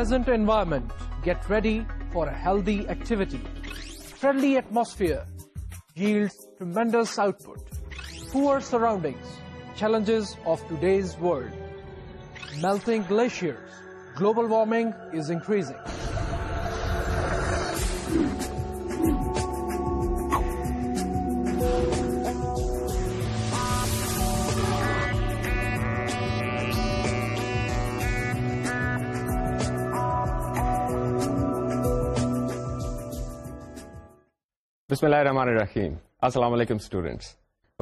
Pleasant environment. Get ready for a healthy activity. Friendly atmosphere yields tremendous output. Poor surroundings, challenges of today's world. Melting glaciers, global warming is increasing. بسم اللہ الرحمن الرحیم السلام علیکم students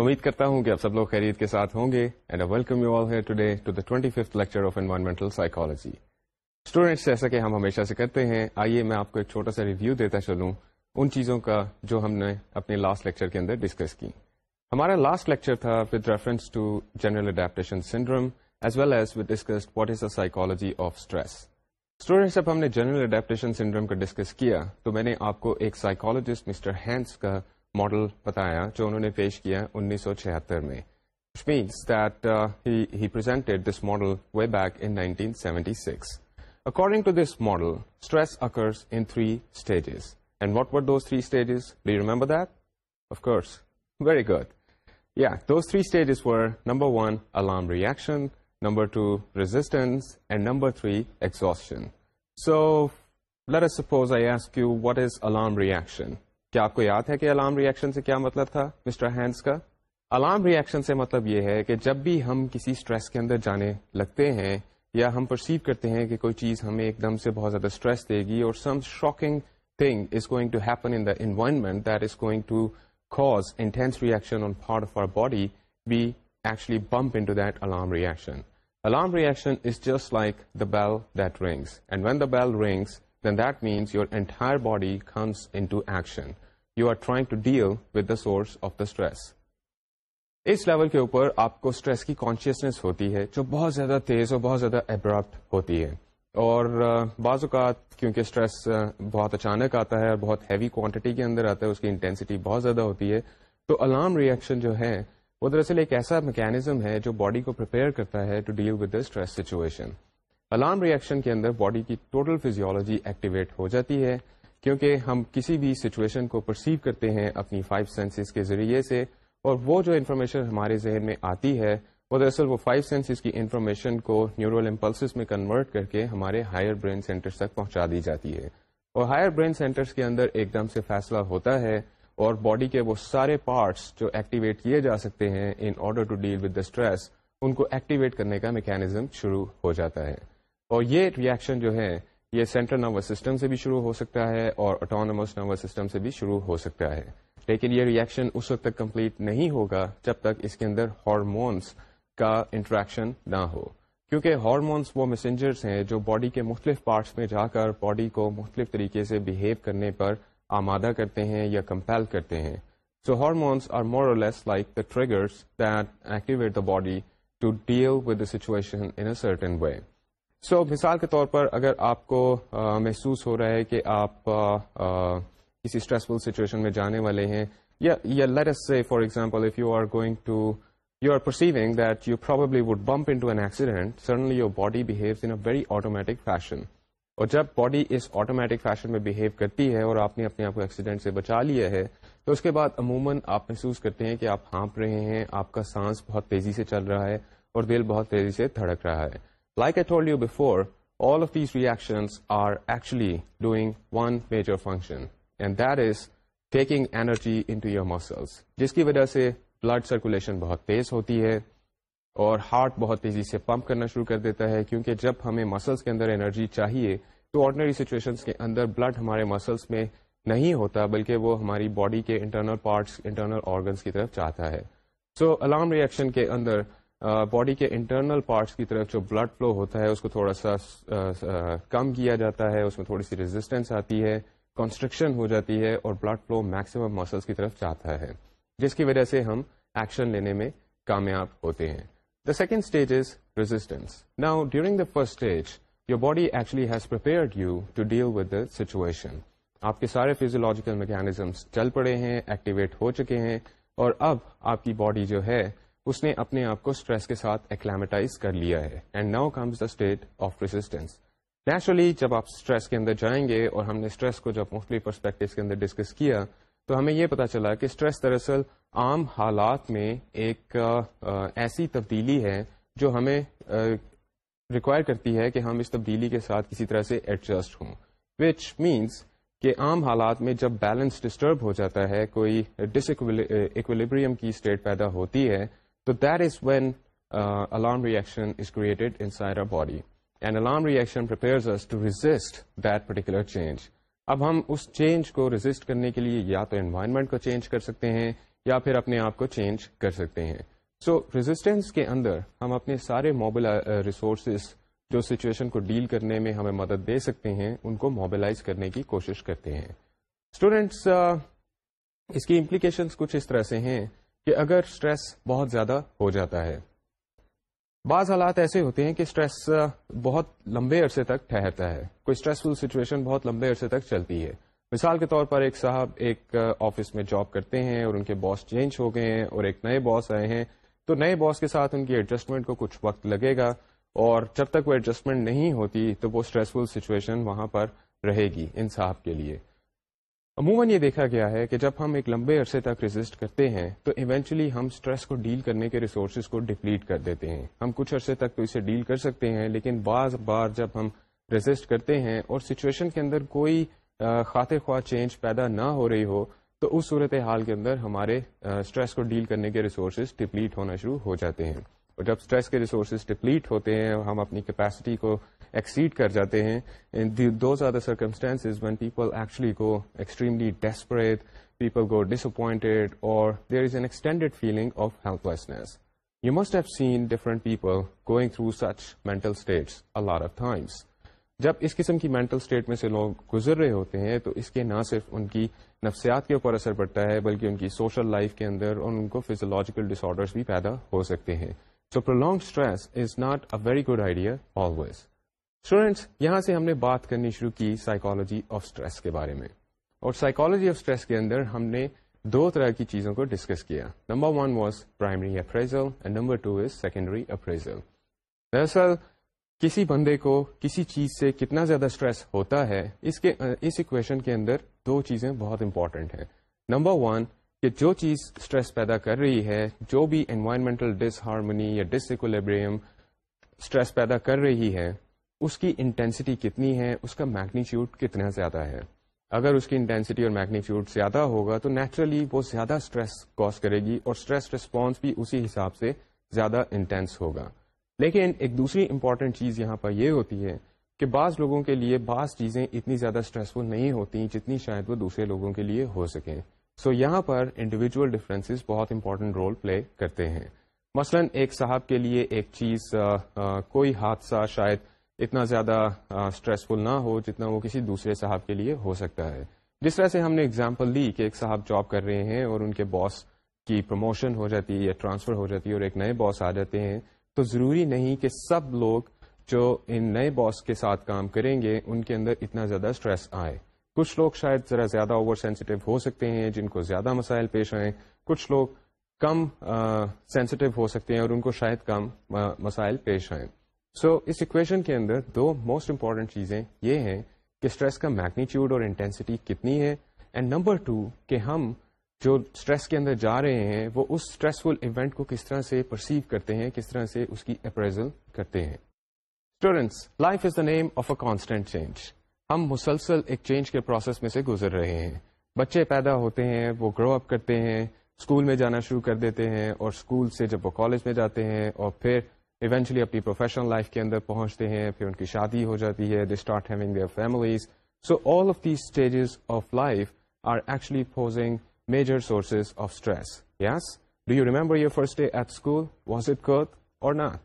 امید کرتا ہوں کہ آپ سب لوگ خیریت کے ساتھ ہوں گے and I welcome you all here today to the twenty fifth lecture of environmental psychology students جیسا کہ ہم ہمیشہ سے کرتے ہیں آئیے میں آپ کو ایک چھوٹا سا ریویو دیتا چلوں ان چیزوں کا جو ہم نے اپنے لاسٹ لیکچر کے اندر ڈسکس کی ہمارا لاسٹ لیکچر تھا with reference to general adaptation syndrome as well as we discuss what is the psychology of stress students اب ہم نے جنرل اڈیپٹیشن سنڈروم کا ڈسکس کیا تو میں نے آپ کو ایک سائیکولوجسٹ مسٹر ہینس کا ماڈل بتایا جو انہوں نے پیش کیا انیس سو چھہتر میں which means that uh, he, he presented this model way back in 1976. According to this model, stress occurs in three stages. And what were those three stages? Do you remember that? Of course. Very good. Yeah, those three stages were, number one, alarm reaction. Number two resistance and number three exhaustion so suppose I what is alarm reaction کیا آپ کو یاد ہے کہ alarm reaction سے کیا مطلب تھا مسٹر ہینڈس کا الارم ریئیکشن سے مطلب یہ ہے کہ جب بھی ہم کسی اسٹریس کے اندر جانے لگتے ہیں یا ہم پرسیو کرتے ہیں کہ کوئی چیز ہمیں ایک دم سے بہت زیادہ اسٹریس دے گی اور some shocking thing is going to happen in the environment that is going to cause intense reaction on part of our body we actually bump into that alarm reaction. Alarm reaction is just like the bell that rings. And when the bell rings, then that means your entire body comes into action. You are trying to deal with the source of the stress. اس level کے اوپر آپ کو stress کی consciousness ہوتی ہے جو بہت زیادہ تیز اور بہت زیادہ ابراپٹ ہوتی ہے اور بعض اوقات کیونکہ اسٹریس بہت اچانک آتا ہے اور بہت ہیوی کوانٹٹی کے اندر آتا ہے اس کی انٹینسٹی بہت زیادہ ہوتی ہے تو الارم ریئیکشن جو ہے وہ دراصل ایک ایسا میکینزم ہے جو باڈی کو پرپیئر کرتا ہے to deal with the stress situation alarm reaction کے اندر باڈی کی ٹوٹل فیزیولوجی ایکٹیویٹ ہو جاتی ہے کیونکہ ہم کسی بھی سچویشن کو پرسیو کرتے ہیں اپنی فائیو سینسز کے ذریعے سے اور وہ جو انفارمیشن ہمارے ذہن میں آتی ہے وہ دراصل وہ فائیو سینسز کی انفارمیشن کو نیورول امپلسز میں کنورٹ کر کے ہمارے ہائر برین سینٹر تک پہنچا دی جاتی ہے اور ہائر برین سینٹرز کے اندر ایک دم سے فیصلہ ہوتا ہے اور باڈی کے وہ سارے پارٹس جو ایکٹیویٹ کیے جا سکتے ہیں in order to deal with the stress ان کو ایکٹیویٹ کرنے کا میکینزم شروع ہو جاتا ہے اور یہ ریئیکشن جو ہے یہ سینٹرل نروس سسٹم سے بھی شروع ہو سکتا ہے اور اٹانومس نروس سسٹم سے بھی شروع ہو سکتا ہے لیکن یہ ریئیکشن اس وقت تک کمپلیٹ نہیں ہوگا جب تک اس کے اندر ہارمونس کا انٹریکشن نہ ہو کیونکہ ہارمونس وہ میسنجرس ہیں جو باڈی کے مختلف پارٹس میں جا کر باڈی کو مختلف طریقے سے بہیو کرنے پر آمادہ کرتے ہیں یا کمپیل کرتے ہیں so hormones are more less like the triggers that activate the body to deal with the situation in a certain way so مثال کے طور پر اگر آپ کو محسوس ہو رہا ہے کہ آپ کسی اسٹریسفل سچویشن میں جانے والے ہیں یا let's say for example if you are going to you you are perceiving that probably would bump an accident suddenly your body behaves in a very automatic fashion اور جب باڈی اس automatic fashion میں behave کرتی ہے اور آپ نے اپنے آپ کو ایکسیڈنٹ سے بچا لیا ہے تو اس کے بعد عموماً آپ محسوس کرتے ہیں کہ آپ ہانپ رہے ہیں آپ کا سانس بہت تیزی سے چل رہا ہے اور دل بہت تیزی سے تھڑک رہا ہے لائک اے تھول you before all of these reactions are actually doing one major function and that is taking energy into your muscles جس کی وجہ سے بلڈ سرکولیشن بہت تیز ہوتی ہے اور ہارٹ بہت تیزی سے پمپ کرنا شروع کر دیتا ہے کیونکہ جب ہمیں مسلس کے اندر انرجی چاہیے تو آرڈنری سچویشن کے اندر بلڈ ہمارے مسلس میں نہیں ہوتا بلکہ وہ ہماری باڈی کے انٹرنل پارٹس انٹرنل آرگنس کی طرف چاہتا ہے سو الارم ریئیکشن کے اندر باڈی کے انٹرنل پارٹس کی طرف جو بلڈ فلو ہوتا ہے اس کو تھوڑا سا کم کیا جاتا ہے اس میں تھوڑی سی ریزسٹینس آتی ہے کنسٹرکشن ہو جاتی ہے اور بلڈ فلو میکسیمم مسلس کی طرف چاہتا ہے جس کی وجہ سے ہم ایکشن لینے میں کامیاب ہوتے ہیں the second stage is resistance now during the first stage your body actually has to you to deal situation. آپ کے سارے فیزولوجیکل میکینزمس چل پڑے ہیں ایکٹیویٹ ہو چکے ہیں اور اب آپ کی باڈی جو ہے اس نے اپنے آپ کو اسٹریس کے ساتھ ایکلامیٹائز کر لیا ہے and now comes the state of resistance naturally جب آپ اسٹریس کے اندر جائیں گے اور ہم نے اسٹریس کو جب مختلف پرسپیکٹو کے اندر ڈسکس کیا تو ہمیں یہ پتا چلا کہ اسٹریس دراصل عام حالات میں ایک ایسی تبدیلی ہے جو ہمیں ریکوائر کرتی ہے کہ ہم اس تبدیلی کے ساتھ کسی طرح سے ایڈجسٹ ہوں وچ مینس کہ عام حالات میں جب بیلنس ڈسٹرب ہو جاتا ہے کوئی ڈس ایکولیبریم کی اسٹیٹ پیدا ہوتی ہے تو that is when alarm reaction is created in your body and alarm reaction to resist that particular change اب ہم اس چینج کو ریزسٹ کرنے کے لیے یا تو انوائرمنٹ کو چینج کر سکتے ہیں یا پھر اپنے آپ کو چینج کر سکتے ہیں سو ریزسٹینس کے اندر ہم اپنے سارے موبائل ریسورسز uh, جو سچویشن کو ڈیل کرنے میں ہمیں مدد دے سکتے ہیں ان کو موبلائز کرنے کی کوشش کرتے ہیں اسٹوڈینٹس uh, اس کی امپلیکیشنس کچھ اس طرح سے ہیں کہ اگر اسٹریس بہت زیادہ ہو جاتا ہے بعض حالات ایسے ہوتے ہیں کہ اسٹریس uh, بہت لمبے عرصے تک ٹھہرتا ہے کوئی اسٹریسفل سچویشن بہت لمبے عرصے تک چلتی ہے مثال کے طور پر ایک صاحب ایک آفس میں جاب کرتے ہیں اور ان کے باس چینج ہو گئے ہیں اور ایک نئے باس آئے ہیں تو نئے باس کے ساتھ ان کی ایڈجسٹمنٹ کو کچھ وقت لگے گا اور جب تک وہ ایڈجسٹمنٹ نہیں ہوتی تو وہ اسٹریسفل سچویشن وہاں پر رہے گی ان صاحب کے لیے عموماً یہ دیکھا گیا ہے کہ جب ہم ایک لمبے عرصے تک ریزسٹ کرتے ہیں تو ایونچولی ہم اسٹریس کو ڈیل کرنے کے ریسورسز کو ڈپلیٹ کر دیتے ہیں ہم کچھ عرصے تک تو اسے ڈیل کر سکتے ہیں لیکن بعض بار جب ہم ریزسٹ کرتے ہیں اور سچویشن کے اندر کوئی خاطر خواہ چینج پیدا نہ ہو رہی ہو تو اس صورت حال کے اندر ہمارے اسٹریس کو ڈیل کرنے کے ریسورسز ڈپلیٹ ہونا شروع ہو جاتے ہیں اور جب اسٹریس کے ریسورسز ڈپلیٹ ہوتے ہیں اور ہم اپنی کیپیسٹی کو ایکسیڈ کر جاتے ہیں circumstance when people actually go extremely desperate people go disappointed اور there is an extended feeling of helplessness you must have seen different people going through such mental states of times جب اس قسم کی mental state میں سے لوگ گزر رہے ہوتے ہیں تو اس کے نہ صرف ان کی نفسیات کے اوپر اثر پڑتا ہے بلکہ ان کی سوشل لائف کے اندر اور ان کو فیزولوجیکل ڈس آرڈر بھی پیدا ہو سکتے ہیں so prolonging stress is not a very good idea always students یہاں سے ہم نے بات کرنی شروع کی سائیکالوجی آف اسٹریس کے بارے میں اور سائیکالوجی آف اسٹریس کے اندر ہم نے دو طرح کی چیزوں کو ڈسکس کیا number one was primary appraisal and number two is secondary appraisal دراصل کسی بندے کو کسی چیز سے کتنا زیادہ اسٹریس ہوتا ہے اس کے اس اکویشن کے اندر دو چیزیں بہت امپورٹینٹ ہیں نمبر ون کہ جو چیز اسٹریس پیدا کر رہی ہے جو بھی انوائرمنٹل ڈس ہارمونی یا ایکولیبریم اسٹریس پیدا کر رہی ہے اس کی انٹینسٹی کتنی ہے اس کا میگنیچیوڈ کتنا زیادہ ہے اگر اس کی انٹینسٹی اور میگنیچیوڈ زیادہ ہوگا تو نیچرلی وہ زیادہ اسٹریس کوز کرے گی اور اسٹریس ریسپانس بھی اسی حساب سے زیادہ انٹینس ہوگا لیکن ایک دوسری امپورٹنٹ چیز یہاں پر یہ ہوتی ہے کہ بعض لوگوں کے لیے بعض چیزیں اتنی زیادہ اسٹریسفل نہیں ہوتی جتنی شاید وہ دوسرے لوگوں کے لیے ہو سکیں سو so, یہاں پر انڈیویجول ڈفرینسز بہت امپورٹنٹ رول پلے کرتے ہیں مثلا ایک صاحب کے لیے ایک چیز آ, آ, کوئی حادثہ شاید اتنا زیادہ اسٹریسفل نہ ہو جتنا وہ کسی دوسرے صاحب کے لیے ہو سکتا ہے جس طرح سے ہم نے اگزامپل دی کہ ایک صاحب جاب کر رہے ہیں اور ان کے باس کی پروموشن ہو جاتی ہے یا ٹرانسفر ہو جاتی ہے اور ایک نئے باس آ جاتے ہیں تو ضروری نہیں کہ سب لوگ جو ان نئے باس کے ساتھ کام کریں گے ان کے اندر اتنا زیادہ اسٹریس آئے کچھ لوگ شاید ذرا زیادہ اوور سینسٹیو ہو سکتے ہیں جن کو زیادہ مسائل پیش آئیں کچھ لوگ کم سینسٹیو ہو سکتے ہیں اور ان کو شاید کم مسائل پیش آئیں سو so, اس اکویشن کے اندر دو موسٹ امپورٹنٹ چیزیں یہ ہیں کہ اسٹریس کا میگنیچیوڈ اور انٹینسٹی کتنی ہے اینڈ نمبر ٹو کہ ہم جو اسٹریس کے اندر جا رہے ہیں وہ اس اسٹریسفل ایونٹ کو کس طرح سے پرسیو کرتے ہیں کس طرح سے اس کی اپریزل کرتے ہیں students life is the name of a constant change ہم مسلسل ایک چینج کے پروسیس میں سے گزر رہے ہیں بچے پیدا ہوتے ہیں وہ گرو اپ کرتے ہیں اسکول میں جانا شروع کر دیتے ہیں اور اسکول سے جب وہ کالج میں جاتے ہیں اور پھر ایونچولی اپنی پروفیشنل لائف کے اندر پہنچتے ہیں پھر ان کی شادی ہو جاتی ہے they start having their families so all of these stages of life are actually posing major sources of stress yes do you remember your first day at school it good اور not?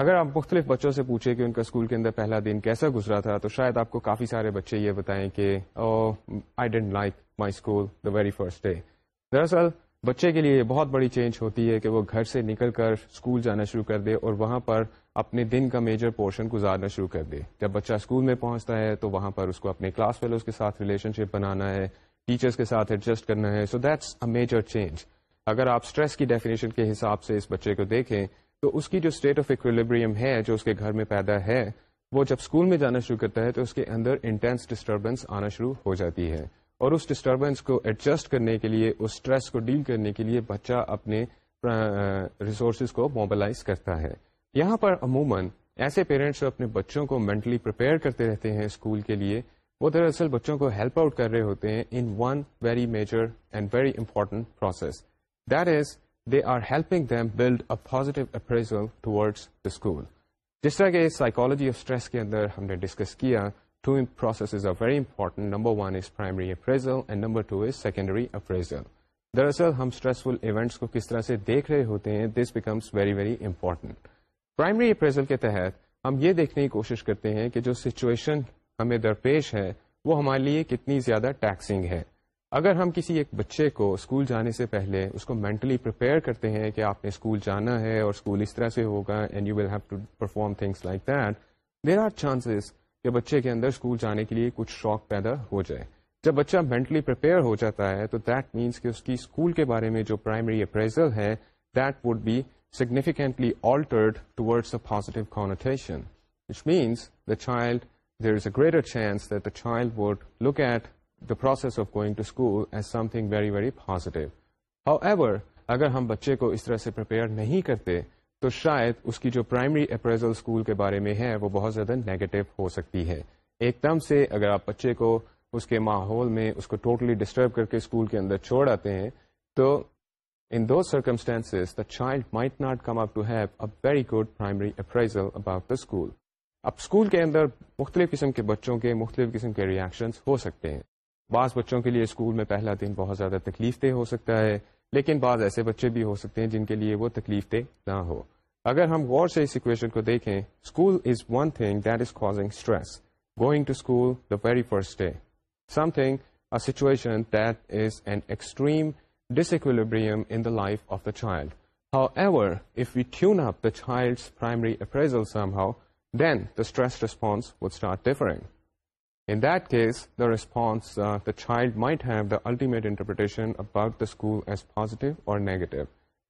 اگر آپ مختلف بچوں سے پوچھیں کہ ان کا school کے اندر پہلا دن کیسا گزرا تھا تو شاید آپ کو کافی سارے بچے یہ بتائیں کہ I didn't like my school the very first day دراصل بچے کے لیے یہ بہت بڑی چینج ہوتی ہے کہ وہ گھر سے نکل کر اسکول جانا شروع کر دے اور وہاں پر اپنے دن کا میجر پورشن گزارنا شروع کر دے جب بچہ اسکول میں پہنچتا ہے تو وہاں پر اس کو اپنے کلاس فیلوز کے ساتھ ریلیشن شپ بنانا ہے ٹیچرس کے ساتھ ایڈجسٹ کرنا ہے so that's a major change اگر آپ اسٹریس کی ڈیفینیشن کے حساب سے اس بچے کو دیکھیں تو اس کی جو اسٹیٹ آف اکولیبریم ہے جو اس کے گھر میں پیدا ہے وہ جب اسکول میں جانا شروع کرتا ہے تو اس کے اندر انٹینس ڈسٹربینس آنا شروع ہو جاتی ہے اور اس ڈسٹربینس کو ایڈجسٹ کرنے کے لیے اس اسٹریس کو ڈیل کرنے کے لیے بچہ اپنے ریسورسز کو موبلائز کرتا ہے یہاں پر عموماً ایسے پیرنٹس اپنے بچوں کو مینٹلی پرپیئر کرتے رہتے ہیں اسکول کے لیے وہ دراصل بچوں کو ہیلپ آؤٹ کر رہے ہوتے ہیں in one very major and very important process that is they are helping them build a positive appraisal the school جس طرح کہ سائیکالوجی آف اسٹریس کے اندر ہم نے ڈسکس کیا two are very important number one is primary appraisal and number two is secondary appraisal دراصل ہم اسٹریسفل ایونٹس کو کس طرح سے دیکھ رہے ہوتے ہیں this becomes very very important primary appraisal کے تحت ہم یہ دیکھنے کی کوشش کرتے ہیں کہ جو سچویشن ہمیں درپیش ہے وہ ہمارے لیے کتنی زیادہ ٹیکسنگ ہے اگر ہم کسی ایک بچے کو اسکول جانے سے پہلے اس کو مینٹلی پریپیئر کرتے ہیں کہ آپ نے اسکول جانا ہے اور اسکول اس طرح سے ہوگا and you will have to perform things like that there are chances کہ بچے کے اندر اسکول جانے کے لیے کچھ شوق پیدا ہو جائے جب بچہ مینٹلی پریپیئر ہو جاتا ہے تو دیٹ مینس کہ اس کی اسکول کے بارے میں جو پرائمری اپریزل ہے that would be significantly altered towards a positive connotation which means the child there is a greater chance child would look at the process of going to school very very positive however اگر ہم بچے کو اس طرح سے prepare نہیں کرتے تو شاید اس کی جو پرائمری اپریزل اسکول کے بارے میں ہے وہ بہت زیادہ نیگیٹو ہو سکتی ہے ایک دم سے اگر آپ بچے کو اس کے ماحول میں اس کو ٹوٹلی totally ڈسٹرب کر کے اسکول کے اندر چھوڑ آتے ہیں تو ان دو circumstances the child might not come up to have a very good primary appraisal about the school اب اسکول کے اندر مختلف قسم کے بچوں کے مختلف قسم کے ریئیکشنس ہو سکتے ہیں بعض بچوں کے لیے اسکول میں پہلا دن بہت زیادہ تکلیف دہ ہو سکتا ہے لیکن بعض ایسے بچے بھی ہو سکتے ہیں جن کے لیے وہ تکلیف دہ نہ ہو اگر ہم غور سے اس سچویشن کو دیکھیں school is one thing that is causing stress going to school the very first day something situation up child how س وارٹ differing in this the response the child might have the ultimate interpretation about or negative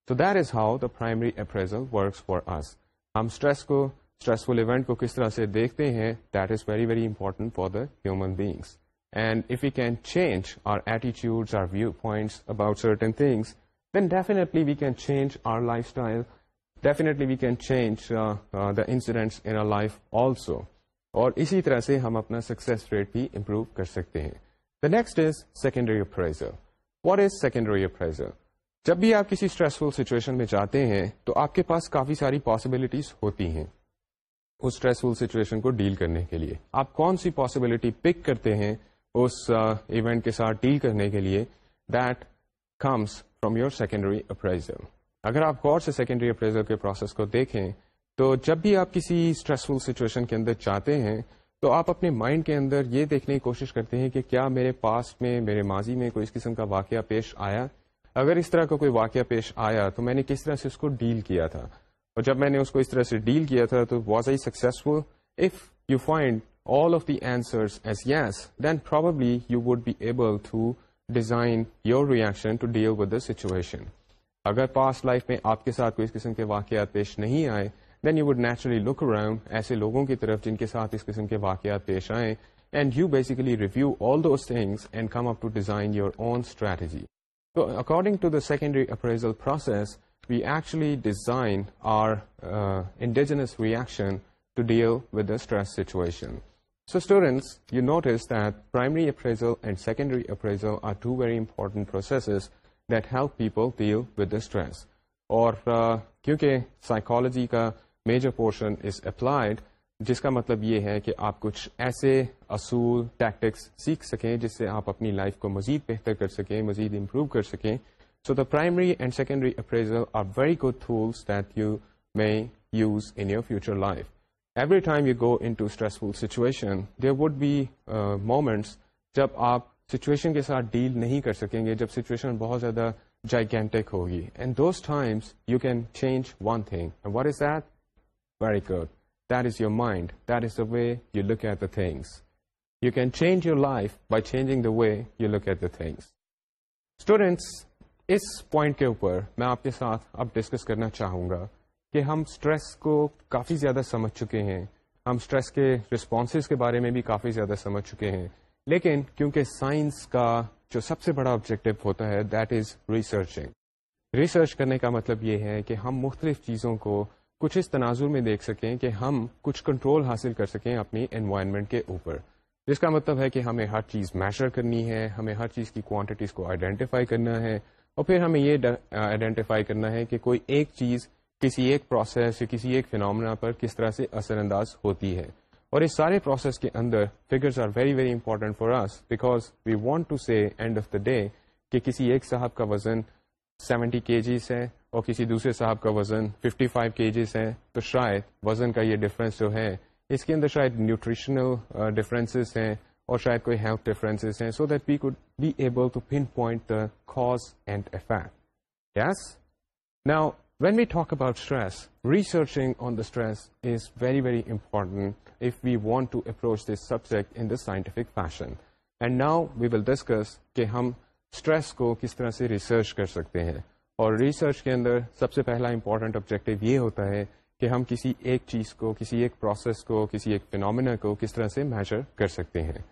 so that is how the primaries works for ہم stress کو stressful event کو کس طرح سے دیکھتے ہیں that is very very important for the human beings and if you can change our ایٹیچیوڈ our viewpoint about certain things then definitely we can change our lifestyle definitely we can change the incidents in life also اور اسی طرح سے ہم اپنا success rate بھی improve کر سکتے ہیں the next is secondary appraiser what is secondary appraiser جب بھی آپ کسی اسٹریسفل سچویشن میں جاتے ہیں تو آپ کے پاس کافی ساری پاسبلٹیز ہوتی ہیں اس اسٹریسفل سچویشن کو ڈیل کرنے کے لیے آپ کون سی پاسبلٹی پک کرتے ہیں اس ایونٹ uh, کے ساتھ ڈیل کرنے کے لیے that comes from your secondary appraiser اگر آپ غور سے سیکنڈری اپریزل کے پروسیس کو دیکھیں تو جب بھی آپ کسی اسٹریسفل سچویشن کے اندر چاہتے ہیں تو آپ اپنے مائنڈ کے اندر یہ دیکھنے کی کوشش کرتے ہیں کہ کیا میرے پاس میں میرے ماضی میں کوئی اس قسم کا واقعہ پیش آیا اگر اس طرح کا کوئی واقعہ پیش آیا تو میں نے کس طرح سے اس کو ڈیل کیا تھا اور جب میں نے اس کو اس طرح سے ڈیل کیا تھا تو was I successful if you find all of the answer as yes then probably you would be able to design your reaction to deal with the situation اگر پاسٹ لائف میں آپ کے ساتھ کوئی اس قسم کے واقعات پیش نہیں آئے then you would naturally look around ایسے لوگوں کی طرف جن کے ساتھ اس قسم کے واقعات پیش آئے and you basically review all those things and come up to design your own strategy تو according to the secondary appraisal process we actually design our indigenous reaction to deal with the stress situation so students you notice that primary appraisal and secondary appraisal are two very important processes that help people deal with stress اور کیونکہ psychology کا major portion is applied جس کا مطلب یہ ہے کہ آپ کچھ ایسے اصول ٹیکٹکس سیکھ سکیں جس سے آپ اپنی لائف کو مزید بہتر کر سکیں مزید امپروو کر سکیں so the primary and secondary appraisal are very good tools that you may use in your future life every time you go into stressful situation there would be moments جب آپ situation کے ساتھ deal نہیں کر سکیں گے جب situation بہت زیادہ جائگینٹک ہوگی and those times you can change one thing what is that very good that is your mind that is the way you look at the things you can change your life by changing the way you look at the things students اس point کے اوپر میں آپ کے ساتھ اب discuss کرنا چاہوں گا کہ ہم اسٹریس کو کافی زیادہ سمجھ چکے ہیں ہم اسٹریس کے رسپانسز کے بارے میں بھی کافی زیادہ سمجھ چکے ہیں لیکن کیونکہ سائنس کا جو سب سے بڑا آبجیکٹو ہوتا ہے دیٹ از ریسرچنگ ریسرچ کرنے کا مطلب یہ ہے کہ ہم مختلف چیزوں کو کچھ اس تناظر میں دیکھ سکیں کہ ہم کچھ کنٹرول حاصل کر سکیں اپنی انوائرمنٹ کے اوپر جس کا مطلب ہے کہ ہمیں ہر چیز میشر کرنی ہے ہمیں ہر چیز کی کوانٹیٹیز کو آئیڈینٹیفائی کرنا ہے اور پھر ہمیں یہ آئیڈینٹیفائی کرنا ہے کہ کوئی ایک چیز کسی ایک پروسیس یا کسی ایک فنامنا پر کس طرح سے اثر انداز ہوتی ہے اور اس سارے پروسیس کے اندر figures are very very important for us because we want to see end of the day کہ کسی ایک صاحب کا وزن سیونٹی کے جیز ہے اور کسی دوسرے صاحب کا وزن 55 فائیو کے جیز ہے تو شاید وزن کا یہ ڈفرینس جو ہے اس کے اندر شاید نیوٹریشنل ڈفرینسز uh, ہیں اور شاید کوئی ہیلتھ ڈفرینسز ہیں so that we could be able to pinpoint the cause and effect yes now when we talk about stress researching on the stress is very very important if we want to approach this subject in the scientific fashion. And now we will discuss کہ ہم stress کو کس طرح سے research کر سکتے ہیں اور ریسرچ کے اندر سب سے پہلا important آبجیکٹو یہ ہوتا ہے کہ ہم کسی ایک چیز کو کسی ایک پروسیس کو کسی ایک فینومینا کو کس طرح سے measure کر سکتے ہیں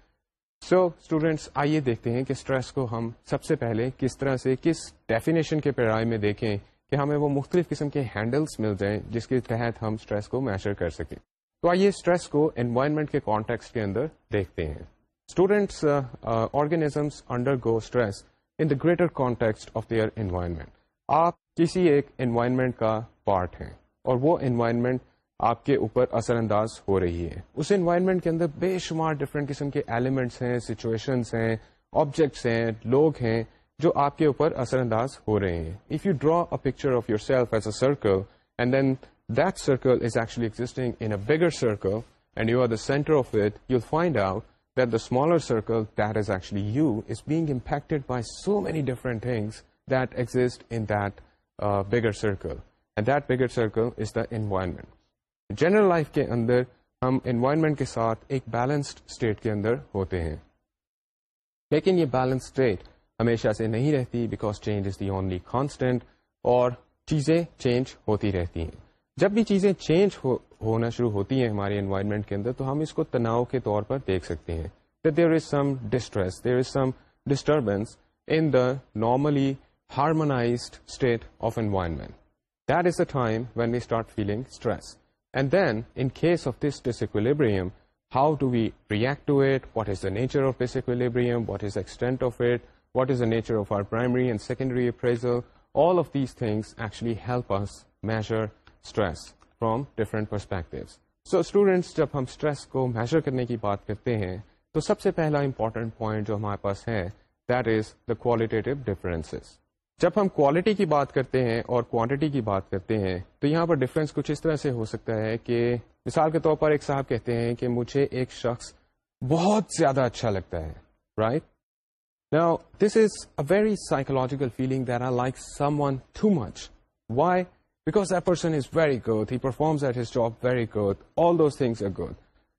سو اسٹوڈینٹس آئیے دیکھتے ہیں کہ اسٹریس کو ہم سب سے پہلے کس طرح سے کس ڈیفینیشن کے پیرائے میں دیکھیں کہ ہمیں وہ مختلف قسم کے ہینڈلس مل جائیں جس کے تحت ہم اسٹریس کو میشر کر سکیں تو آئیے اسٹریس کو انوائرمنٹ کے کانٹیکس کے اندر دیکھتے ہیں students organisms undergo stress in the greater context of their environment آپ کسی ایک انوائرمنٹ کا پارٹ ہیں اور وہ انوائرمنٹ آپ کے اوپر اثر انداز ہو رہی ہے اس انوائرمنٹ کے اندر بے شمار ڈفرینٹ قسم کے ایلیمنٹس ہیں سچویشنس ہیں آبجیکٹس ہیں لوگ ہیں جو آپ کے اوپر اثر انداز ہو رہے ہیں if you draw picture of yourself as a circle and then that circle is actually existing in a bigger circle and you are the centre of it you you find out that that the smaller circle is is actually being impacted by so many different things that exist in that bigger circle and that bigger circle is the environment general life کے اندر ہم environment کے ساتھ ایک balanced state کے اندر ہوتے ہیں لیکن یہ بیلنس اسٹیٹ ہمیشہ سے نہیں رہتی because change is the only constant اور چیزیں چینج ہوتی رہتی ہیں جب بھی چیزیں چینج ہونا شروع ہوتی ہیں ہمارے انوائرمنٹ کے اندر تو ہم اس کو تناؤ کے طور پر دیکھ سکتے ہیں there is some distress there is some disturbance in the normally harmonised state of environment that is a time when we start feeling stress and then in case of this disequilibrium how to we react to it what is the nature of disequilibrium what is extent of it what is the nature of our primary and secondary appraisal all of these things from different perspective so students جب ہم stress کو measure کرنے کی بات کرتے ہیں تو سب سے پہلا امپورٹنٹ پوائنٹ جو ہمارے پاس ہے that is the qualitative difference جب ہم کوالٹی کی بات کرتے ہیں اور کوانٹیٹی کی بات کرتے ہیں تو یہاں پر ڈفرینس کچھ اس طرح سے ہو سکتا ہے کہ مثال کے طور پر ایک صاحب کہتے ہیں کہ مجھے ایک شخص بہت زیادہ اچھا لگتا ہے right Now, this is a very psychological feeling that I like someone too much. Why? Because that person is very good, he performs at his job very good, all those things are good.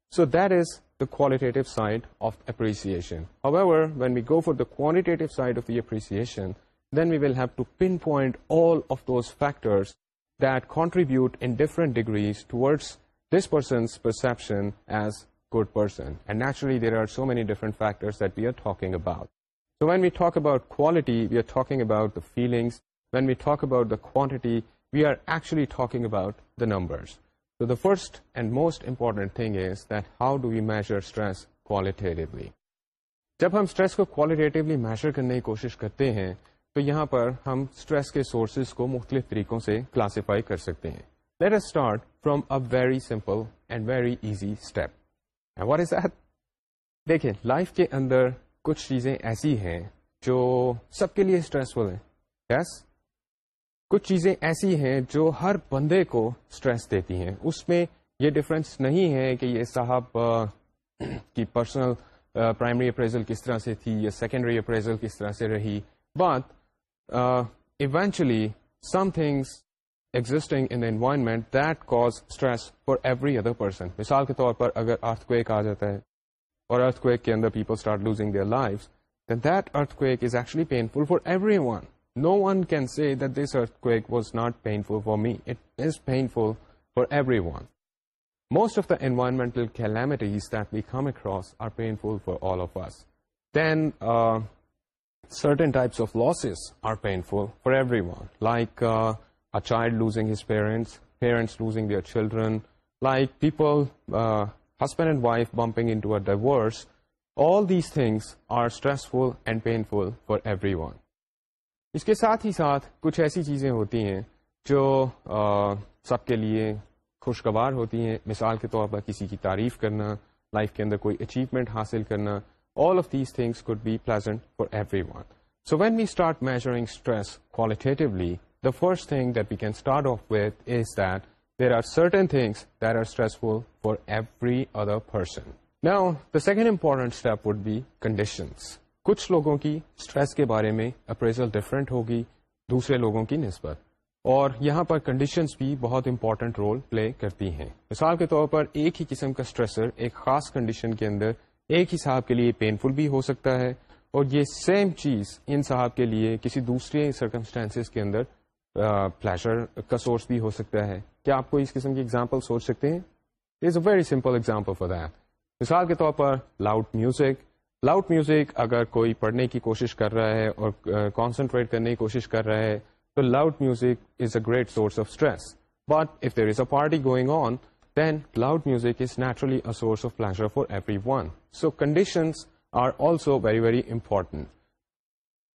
So that is the qualitative side of appreciation. However, when we go for the quantitative side of the appreciation, then we will have to pinpoint all of those factors that contribute in different degrees towards this person's perception as good person. And naturally, there are so many different factors that we are talking about. So when we talk about quality we are about feelings when we talk about the count we are actually about numbers the first and most important that how do we measure stress quality جب ہم stress کو qualitatively measure کرنے کی کوشش کرتے ہیں تو یہاں پر ہم اسٹریس کے سورسز کو مختلف طریقوں سے کلاسیفائی کر سکتے ہیں let us start from a very simple and very easy step what is at دیکھئے لائف کے اندر کچھ چیزیں ایسی ہیں جو سب کے لیے اسٹریسفل ہیں یس کچھ چیزیں ایسی ہیں جو ہر بندے کو اسٹریس دیتی ہیں اس میں یہ ڈفرینس نہیں ہے کہ یہ صاحب کی پرسنل پرائمری اپریزل کس طرح سے تھی یا سیکنڈری اپریزل کس طرح سے رہی but eventually some things existing in the environment that cause stress for every other person مثال کے طور پر اگر ارتھ کو ایک آ جاتا ہے اور ارتھ کویک کے اندر people start losing their life then that earthquake is actually painful for everyone no one can see that this earthquake was not painful for me it is painful for everyone most of the environmental calamities they come across are painful for all of us then certain types of losses are painful for everyone like losing his parents parents losing their children like people husband and wife bumping in a divorce, all all these things are and painful and everyone. For everyone اس کے ساتھ ہی ساتھ کچھ ایسی چیزیں ہوتی ہیں جو آ, سب کے لیے خوشگوار ہوتی ہیں مثال کے طور پر کسی کی تعریف کرنا لائف کے اندر کوئی اچیومنٹ حاصل کرنا all of these things could be pleasant for everyone so when we start measuring stress qualitatively the first thing that we can start off with is that there are are things there are other person. For every other person second would be conditions کچھ لوگوں کی stress کے بارے میں appraisal different ہوگی دوسرے لوگوں کی نسبت اور یہاں پر کنڈیشنز بھی بہت امپورٹنٹ رول پلے کرتی ہیں مثال کے طور پر ایک ہی قسم کا اسٹریسر ایک خاص کنڈیشن کے اندر ایک ہی صاحب کے لیے پینفل بھی ہو سکتا ہے اور یہ سیم چیز ان صاحب کے لیے کسی دوسرے سرکمسٹانس کے اندر پلیشر کا سورس بھی ہو سکتا ہے کیا آپ کو اس قسم کی ایگزامپل سوچ سکتے ہیں is a very simple example for that مثال کے طور پر لاؤڈ میوزک لاؤڈ میوزک اگر کوئی پڑھنے کی کوشش کر رہا ہے اور کانسنٹریٹ کرنے کی کوشش کر رہا ہے تو loud music is a great source of stress but if there is a party going on then loud music is naturally a source of pleasure for everyone so conditions are also very very important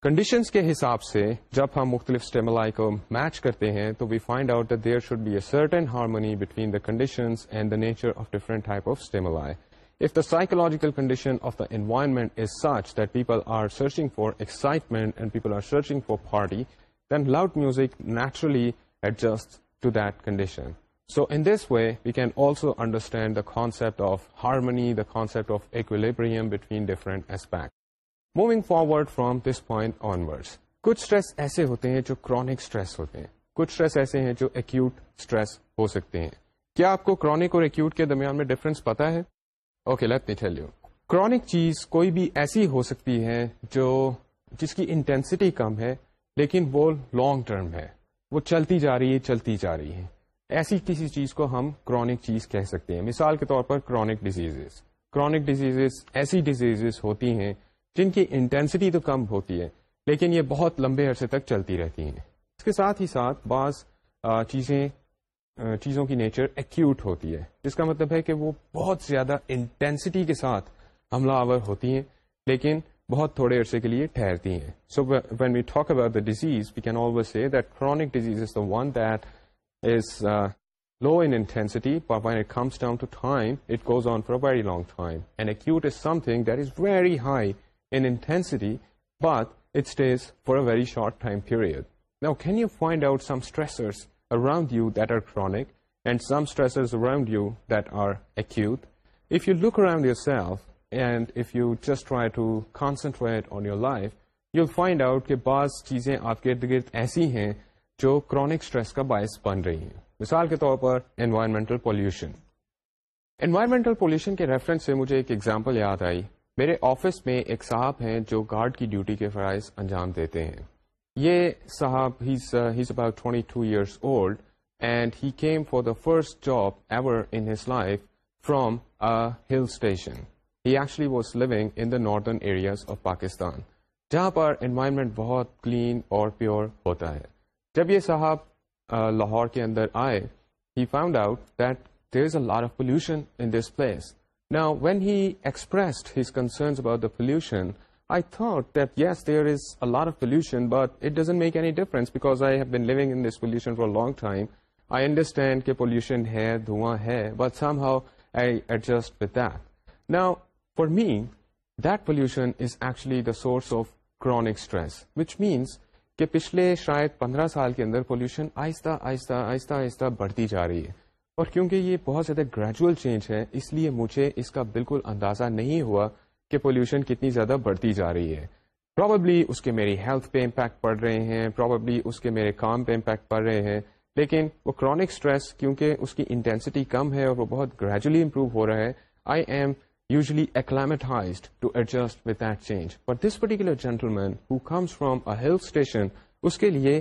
conditions کے حساب سے جب ہم مختلف stimuli کو match کرتے ہیں تو we find out that there should be a certain harmony between the conditions and the nature of different type of the psychological condition condition of environment is such that people are searching for excitement and people are searching for party then loud music naturally adjust to that condition so in this way we can also understand the concept of harmony, the concept of equilibrium between different aspect moving forward from this point onward کچھ stress ایسے ہوتے ہیں جو chronic stress ہوتے ہیں کچھ stress ایسے ہیں جو ایکوٹ اسٹریس ہو سکتے ہیں کیا آپ کو کرونک اور کے درمیان میں ڈفرنس پتا ہے اوکے چیز کوئی بھی ایسی ہو سکتی ہے جو جس کی انٹینسٹی کم ہے لیکن وہ لانگ ٹرم ہے وہ چلتی جا رہی ہے چلتی جا رہی ہے ایسی کسی چیز کو ہم کرونک چیز کہہ سکتے ہیں مثال کے طور پر کرونک ڈیزیز کرونک ڈیزیز ایسی ڈیزیز ہوتی ہیں جن کی انٹینسٹی تو کم ہوتی ہے لیکن یہ بہت لمبے عرصے تک چلتی رہتی ہیں اس کے ساتھ ہی ساتھ بعض چیزیں چیزوں کی نیچر ہوتی ہے جس کا مطلب ہے کہ وہ بہت زیادہ انٹینسٹی کے ساتھ حملہ آور ہوتی ہیں لیکن بہت تھوڑے عرصے کے لیے ٹھہرتی ہیں so when we talk about the disease we can always see that chronic disease is is the one that low intensity comes down to time time it goes on very long and is is something that very high in intensity but it stays فارری short period Nadu out some اسٹریسراڈ if you just try to concentrate on your life you find out کہ بعض چیزیں آپ کے ارد گرد ایسی ہیں جو کرونک اسٹریس کا باعث بن رہی ہیں مثال کے طور پر انوائرمنٹل پولوشن انوائرمنٹل پولوشن کے ریفرنس سے مجھے ایک ایگزامپل یاد آئی میرے آفس میں ایک صاحب ہیں جو گارڈ کی ڈیوٹی کے فرائض انجام دیتے ہیں یہ صاحب ہیز اباؤٹ تھوڑی two years old and he came for the first job ever in his life from hill station he actually was living in the northern areas of Pakistan جہاں پر انوائرمنٹ بہت کلین اور پیور ہوتا ہے جب یہ صاحب uh, لاہور کے اندر آئے he found out that there is a lot of pollution in this place now when he expressed his concern about the pollution I date yes there is R pollution but it doesn't make any difference because in this pollution for long time I understand کہ pollution ہے دھواں ہے but somehow I adjust with that نا for me that pollution is actually the source of chronic stress which means کہ پچھلے شاید پندرہ سال کے اندر پولوشن آہستہ آہستہ آہستہ آہستہ بڑھتی جا رہی ہے اور کیونکہ یہ بہت زیادہ گریجول چینج ہے اس لیے مجھے اس کا بالکل اندازہ نہیں ہوا کہ پولوشن کتنی زیادہ بڑھتی جا رہی ہے پروببلی اس کے میری ہیلتھ پہ امپیکٹ پڑ رہے ہیں پروببلی اس کے میرے کام پہ امپیکٹ پڑ رہے ہیں لیکن وہ کرانک اسٹریس کیونکہ اس کی انٹینسٹی کم ہے اور وہ بہت گریجولی امپروو ہو رہا ہے I am usually اکلائمیٹائز to adjust with that change but this particular gentleman who comes from a hill station اس کے لیے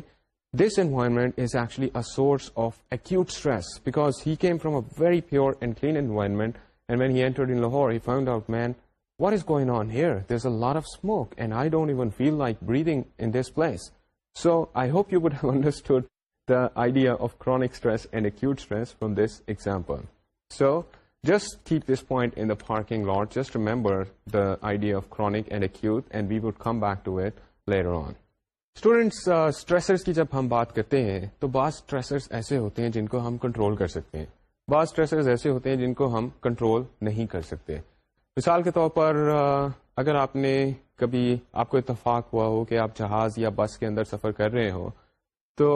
this environment is actually a source of acute stress, because he came from a very pure and clean environment, and when he entered in Lahore, he found out, man, what is going on here? There's a lot of smoke, and I don't even feel like breathing in this place. So I hope you would have understood the idea of chronic stress and acute stress from this example. So just keep this point in the parking lot. Just remember the idea of chronic and acute, and we would come back to it later on. Students stressors uh, کی جب ہم بات کرتے ہیں تو بعض stressors ایسے ہوتے ہیں جن کو ہم کنٹرول کر سکتے ہیں بعض اسٹریسرز ایسے ہوتے ہیں جن کو ہم کنٹرول نہیں کر سکتے مثال کے طور پر اگر آپ نے کبھی آپ کو اتفاق ہوا ہو کہ آپ جہاز یا بس کے اندر سفر کر رہے ہو تو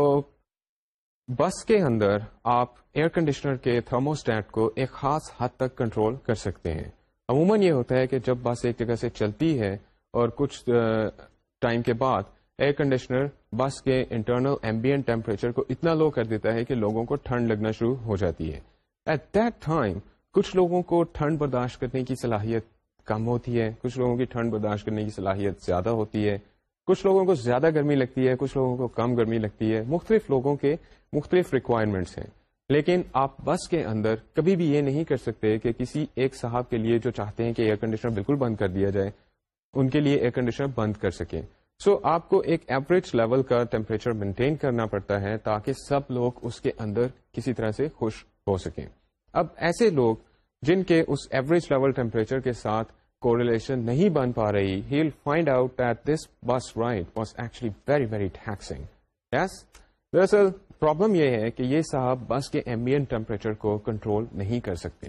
بس کے اندر آپ ایئر کنڈیشنر کے تھرموسٹیٹ کو ایک خاص حد تک کنٹرول کر سکتے ہیں عموماً یہ ہوتا ہے کہ جب بس ایک جگہ سے چلتی ہے اور کچھ ٹائم کے بعد ایئر کنڈیشنر بس کے انٹرنل ایمبیئن ٹیمپریچر کو اتنا لو کر دیتا ہے کہ لوگوں کو ٹھنڈ لگنا شروع ہو جاتی ہے ایٹ دیٹ ٹائم کچھ لوگوں کو ٹھنڈ برداشت کرنے کی صلاحیت کم ہوتی ہے کچھ لوگوں کی ٹھنڈ برداشت کرنے کی صلاحیت زیادہ ہوتی ہے کچھ لوگوں کو زیادہ گرمی لگتی ہے کچھ لوگوں کو کم گرمی لگتی ہے مختلف لوگوں کے مختلف ریکوائرمنٹس ہیں لیکن آپ بس کے اندر کبھی بھی یہ نہیں کر سکتے کہ کسی ایک صاحب کے لیے جو چاہتے ہیں کہ ایئر کنڈیشنر بالکل بند کر دیا جائے ان کے لیے ایئر کنڈیشنر بند کر سکیں سو so, آپ کو ایک ایوریج لیول کا ٹیمپریچر مینٹین کرنا پڑتا ہے تاکہ سب لوگ اس کے اندر کسی طرح سے خوش ہو سکیں اب ایسے لوگ جن کے اس ایوریج لیول ٹیمپریچر کے ساتھ کوریلیشن نہیں بن پا رہی find out at this bus ride was actually very very taxing yes دراصل پرابلم یہ ہے کہ یہ صاحب بس کے ایمبیئن ٹیمپریچر کو کنٹرول نہیں کر سکتے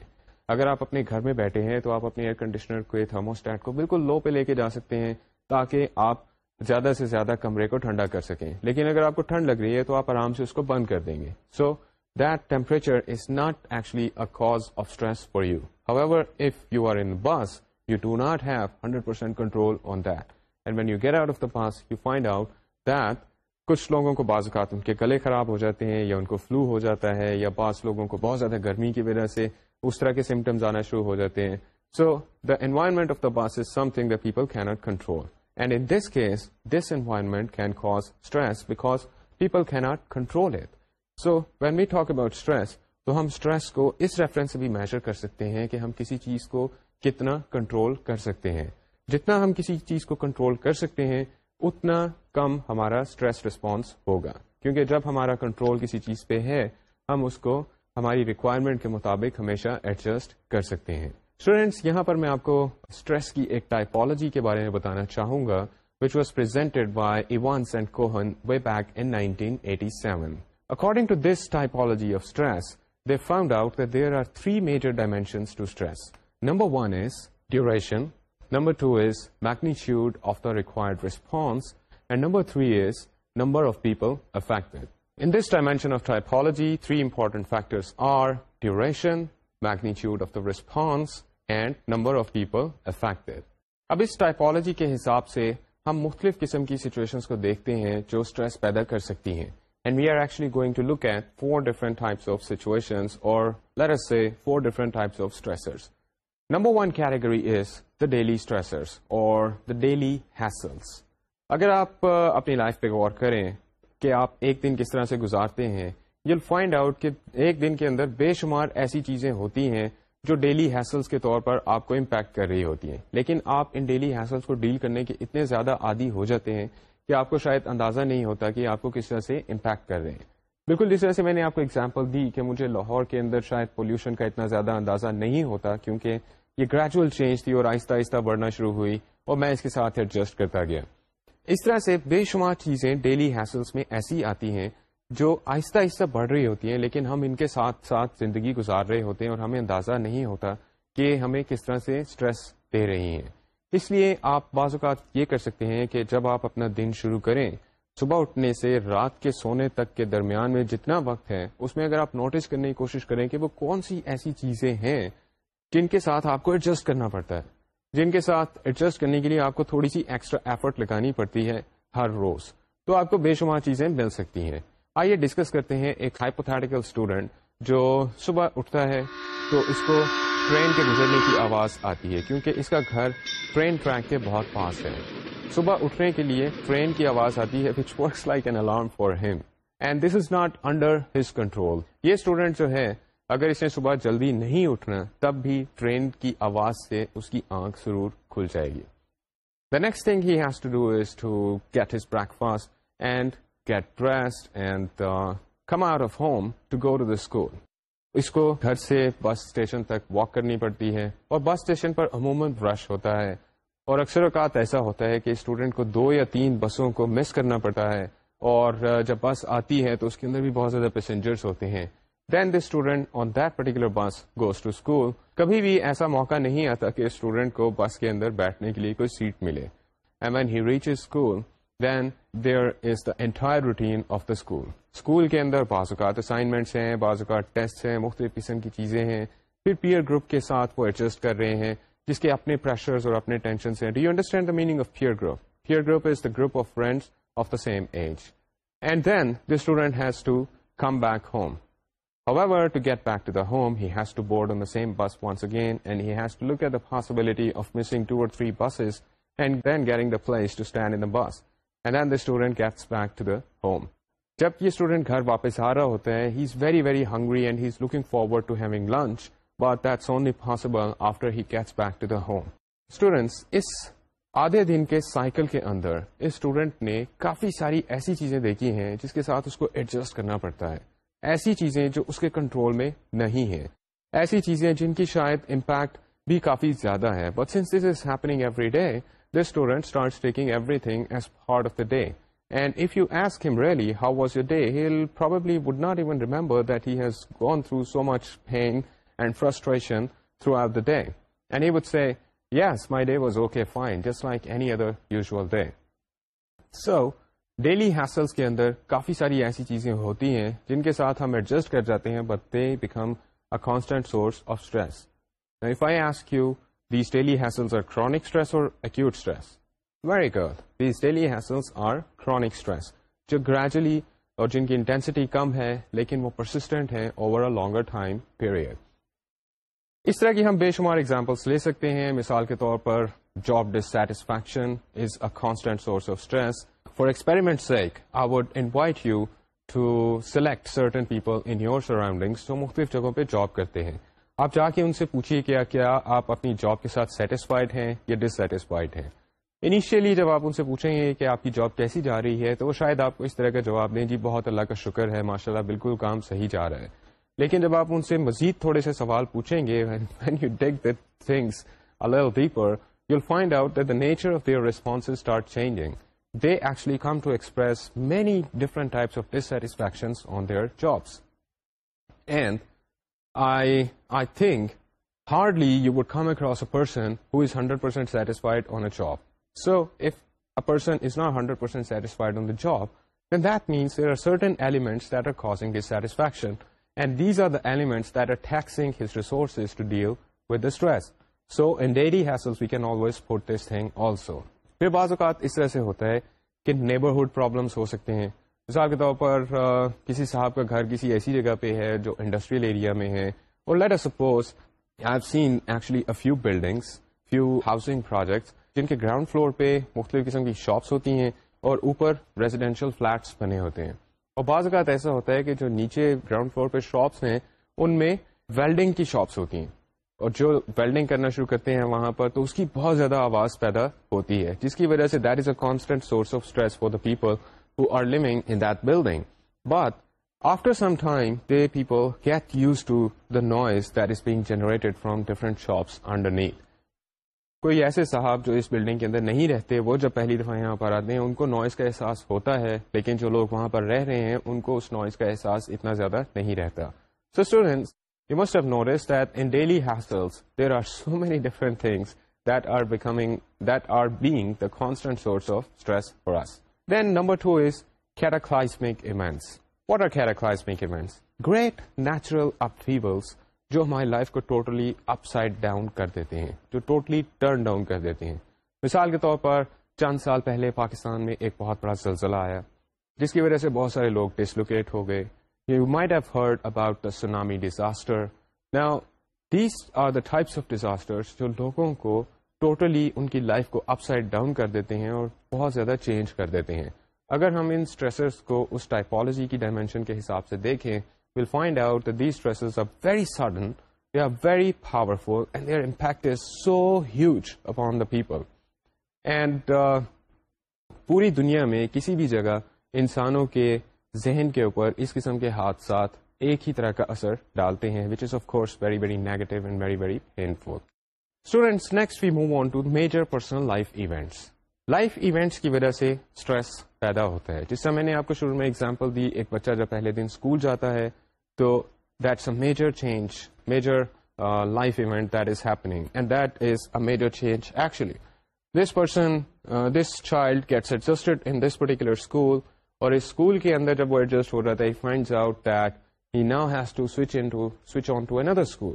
اگر آپ اپنے گھر میں بیٹھے ہیں تو آپ اپنے ایئر کنڈیشنر کو تھرموسٹیٹ کو بالکل لو پہ لے کے جا سکتے ہیں تاکہ آپ زیادہ سے زیادہ کمرے کو ٹھنڈا کر سکیں لیکن اگر آپ کو ٹھنڈ لگ رہی ہے تو آپ آرام سے اس کو بند کر دیں گے so that temperature is not actually a cause of stress for you how if you are in bus you do not have hundred percent control on that and when you get out of the you find out that کچھ لوگوں کو بعض اوقات ان کے گلے خراب ہو جاتے ہیں یا ان کو فلو ہو جاتا ہے یا بعض لوگوں کو بہت زیادہ گرمی کی وجہ سے اس طرح کے سمٹمز آنا شروع ہو جاتے ہیں so the environment of the bus is something the people کی control and in this case this environment can cause stress because people کی not control it so when we talk about stress تو ہم stress کو اس reference سے بھی measure کر سکتے ہیں کہ ہم کسی چیز کو کتنا کنٹرول کر سکتے ہیں جتنا ہم کسی چیز کو کنٹرول کر سکتے ہیں اتنا کم ہمارا اسٹریس ریسپانس ہوگا کیونکہ جب ہمارا کنٹرول کسی چیز پہ ہے ہم اس کو ہماری ریکوائرمنٹ کے مطابق ہمیشہ ایڈجسٹ کر سکتے ہیں اسٹوڈینٹس یہاں پر میں آپ کو اسٹریس کی ایک ٹائپالوجی کے بارے میں بتانا چاہوں گا there are three major dimensions number one is duration number two is magnitude of the and number three is number of people affect in this dimension of typology three are duration ہم مختلف قسم کی situations کو دیکھتے ہیں جو stress پیدا کر سکتی ہیں اگر آپ اپنی لائف پہ غور کریں کہ آپ ایک دن کس طرح سے گزارتے ہیں فائنڈ آؤٹ کہ ایک دن کے اندر بے شمار ایسی چیزیں ہوتی ہیں جو ڈیلی ہیسلس کے طور پر آپ کو امپیکٹ کر رہی ہوتی ہیں لیکن آپ ان ڈیلی ہیسلس کو ڈیل کرنے کے اتنے زیادہ عادی ہو جاتے ہیں کہ آپ کو شاید اندازہ نہیں ہوتا کہ آپ کو کس طرح سے امپیکٹ کر رہے ہیں بالکل جس طرح سے میں نے آپ کو اگزامپل دی کہ مجھے لاہور کے اندر شاید پولوشن کا اتنا زیادہ اندازہ نہیں ہوتا کیونکہ یہ گریجویل چینج تھی اور آہستہ آہستہ بڑھنا شروع ہوئی اور میں اس کے ساتھ ایڈجسٹ کرتا گیا اس طرح سے بے شمار چیزیں ڈیلی ہیسلس میں ایسی آتی ہیں جو آہستہ آہستہ بڑھ رہی ہوتی ہیں لیکن ہم ان کے ساتھ ساتھ زندگی گزار رہے ہوتے ہیں اور ہمیں اندازہ نہیں ہوتا کہ ہمیں کس طرح سے اسٹریس دے رہی ہیں اس لیے آپ بعض اوقات یہ کر سکتے ہیں کہ جب آپ اپنا دن شروع کریں صبح اٹھنے سے رات کے سونے تک کے درمیان میں جتنا وقت ہے اس میں اگر آپ نوٹس کرنے کی کوشش کریں کہ وہ کون سی ایسی چیزیں ہیں جن کے ساتھ آپ کو ایڈجسٹ کرنا پڑتا ہے جن کے ساتھ ایڈجسٹ کرنے کے لیے آپ کو تھوڑی سی ایکسٹرا ایفرٹ لگانی پڑتی ہے ہر روز تو آپ کو بے شمار چیزیں مل سکتی ہیں آئیے ڈسکس کرتے ہیں ایک ہائپوتھیٹیکل اسٹوڈنٹ جو صبح اٹھتا ہے تو اس کو ٹرین کے گزرنے کی آواز آتی ہے کیونکہ اس کا گھر ٹرین ٹریک کے بہت پاس ہے صبح اٹھنے کے لیے ٹرین کی آواز آتی ہے which works like an alarm for and this is not under his control یہ اسٹوڈنٹ جو ہے اگر اس نے صبح جلدی نہیں اٹھنا تب بھی ٹرین کی آواز سے اس کی آنکھ ضرور کھل جائے گی the next thing has to to do is get his breakfast and اس کو گھر سے بس اسٹیشن تک واک کرنی پڑتی ہے اور بس اسٹیشن پر عموماً رش ہوتا ہے اور اکثر اوقات ایسا ہوتا ہے کہ اسٹوڈینٹ کو دو یا تین بسوں کو مس کرنا پڑتا ہے اور uh, جب بس آتی ہے تو اس کے اندر بھی بہت زیادہ پیسنجرس ہوتے ہیں then the student on that particular bus goes to school کبھی بھی ایسا موقع نہیں آتا کہ اسٹوڈینٹ کو بس کے اندر بیٹھنے کے لیے کوئی سیٹ ملے M when he reach school then there is the entire routine of the school school کے اندر بعض اوقات اسائنمنٹس ہیں بعض اوقات ٹیسٹ ہیں مختلف قسم کی چیزیں ہیں پھر پیئر گروپ کے ساتھ وہ ایڈجسٹ کر رہے ہیں جس کے اپنے پریشرز اور اپنے ٹینشنس ہیں do you understand the meaning of peer group peer group is the group of friends of the same age and then the student has to come back home However, to get back to the home, he has to board on the same bus once again, and he has to look at the possibility of missing two or three buses and then getting the place to stand in the bus. And then the the student gets back to home جب student گھر واپس آ رہا ہوتا ہے he he he is is very very hungry and looking forward to to having lunch but that's only possible after gets back the home students اس آدھے دن کے سائیکل کے اندر اس اسٹوڈنٹ نے کافی ساری ایسی چیزیں دیکھی ہیں جس کے ساتھ اس کو ایڈجسٹ کرنا پڑتا ہے ایسی چیزیں جو اس کے کنٹرول میں نہیں ہیں ایسی چیزیں جن کی شاید امپیکٹ بھی کافی زیادہ ہے but since this is happening every day student starts taking everything as part of the and if you ask really how was you day he'll probably would not even remember that he has gone through so much pain and frustration throughout the day and he would say yes my day was okay fine just like any other usual day so daily hassle کے اندر کافی ساری ایسی چیزیں ہوتی ہیں جن کے ساتھ ہم ایڈجسٹ کر جاتے ہیں but they become a constant source of stress if I ask you daily hassles are chronic stress اور جن کی انٹینسٹی کم ہے لیکن وہ پرسٹنٹ ہے اوور آل لانگ پیریڈ اس طرح کی ہم بے شمار ایگزامپلس لے سکتے ہیں مثال کے طور پر job dissatisfaction is a constant source of stress for experiment sake I would invite you to select certain people in your surrounding جو مختلف جگہوں پہ جاب کرتے ہیں آپ جا کے ان سے پوچھیے کیا کیا آپ اپنی جاب کے ساتھ سیٹسفائڈ ہیں یا ڈس سیٹسفائڈ ہیں انیشیلی جب آپ ان سے پوچھیں گے کہ آپ کی جاب کیسی جا رہی ہے تو وہ شاید آپ کو اس طرح کا جواب دیں جی بہت اللہ کا شکر ہے ماشاء اللہ بالکل کام صحیح جا رہا ہے لیکن جب آپ ان سے مزید تھوڑے سے سوال پوچھیں گے when you dig the things a little deeper you'll find out that the nature of their responses start changing they actually come to express many different types of dissatisfactions on their jobs and ہارڈلیو would come across a person hundred percent satisfied on a job so if a person is not hundred satisfied on the job means there are certain elements in satisfaction and these are the elements we can always foot this thing also پھر بعض اوقات اس وجہ سے ہوتا ہے کہ neighbourhood problems ہو سکتے ہیں مثال کے طور پر کسی صاحب کا گھر کسی ایسی جگہ پہ ہے جو انڈسٹریل ایریا میں ہے اور let suppose I seen actually few buildings few housing projects جن کے گراؤنڈ فلور پہ مختلف قسم کی شاپس ہوتی ہیں اور اوپر ریزیڈینشیل فلیٹس بنے ہوتے ہیں اور بعض اوقات ایسا ہوتا ہے کہ جو نیچے گراؤنڈ فلور پہ شاپس ہیں ان میں ویلڈنگ کی شاپس ہوتی ہیں اور جو ویلڈنگ کرنا شروع کرتے ہیں وہاں پر تو اس کی بہت زیادہ آواز پیدا ہوتی ہے جس کی وجہ سے that is a constant source of stress for the people who are living in that building. But after some time, the people get used to the noise that is being generated from different shops underneath. کوئی ایسے صاحب جو اس building کے اندر نہیں رہتے وہ جب پہلی دفعہ یہاں پر آتے ہیں ان کو نوائز کا احساس ہوتا ہے لیکن جو لوگ وہاں پر رہ رہے ہیں ان کو اس نوائز کا احساس اتنا زیادہ نہیں رہتا so students you must have notice that in daily hassles there are so many different things that are becoming that are being the constant source of stress for us جو ہماری لائف کو totally upside down کر دیتے ہیں جو totally turn down کر دیتے ہیں مثال کے طور پر چند سال پہلے پاکستان میں ایک بہت بڑا زلزلہ آیا جس کی وجہ سے بہت سارے لوگ ڈسلوکیٹ ہو گئے you might have heard about the tsunami disaster these are the types of disaster جو لوگوں کو ٹوٹلی ان کی لائف کو اپ سائڈ ڈاؤن کر دیتے ہیں اور بہت زیادہ چینج کر دیتے ہیں اگر ہم ان اسٹریسرس کو اس ٹائپالوجی کی ڈائمینشن کے حساب سے دیکھیں we'll find out these stresses are very sudden they are very powerful impact is so huge upon the people and پوری دنیا میں کسی بھی جگہ انسانوں کے ذہن کے اوپر اس قسم کے حادثات ایک ہی طرح کا اثر ڈالتے ہیں which is of course very very negative and very very painful کی وجہ سے پیدا ہوتا ہے جس سے میں نے آپ کو شروع میں دی ایک بچہ جب پہلے دن جاتا ہے تو this child this particular school اور اس اسکول کے اندر جب وہ ایڈجسٹ ہو رہا تھا ہی ہی finds out that now has to switch in to switch on اندر school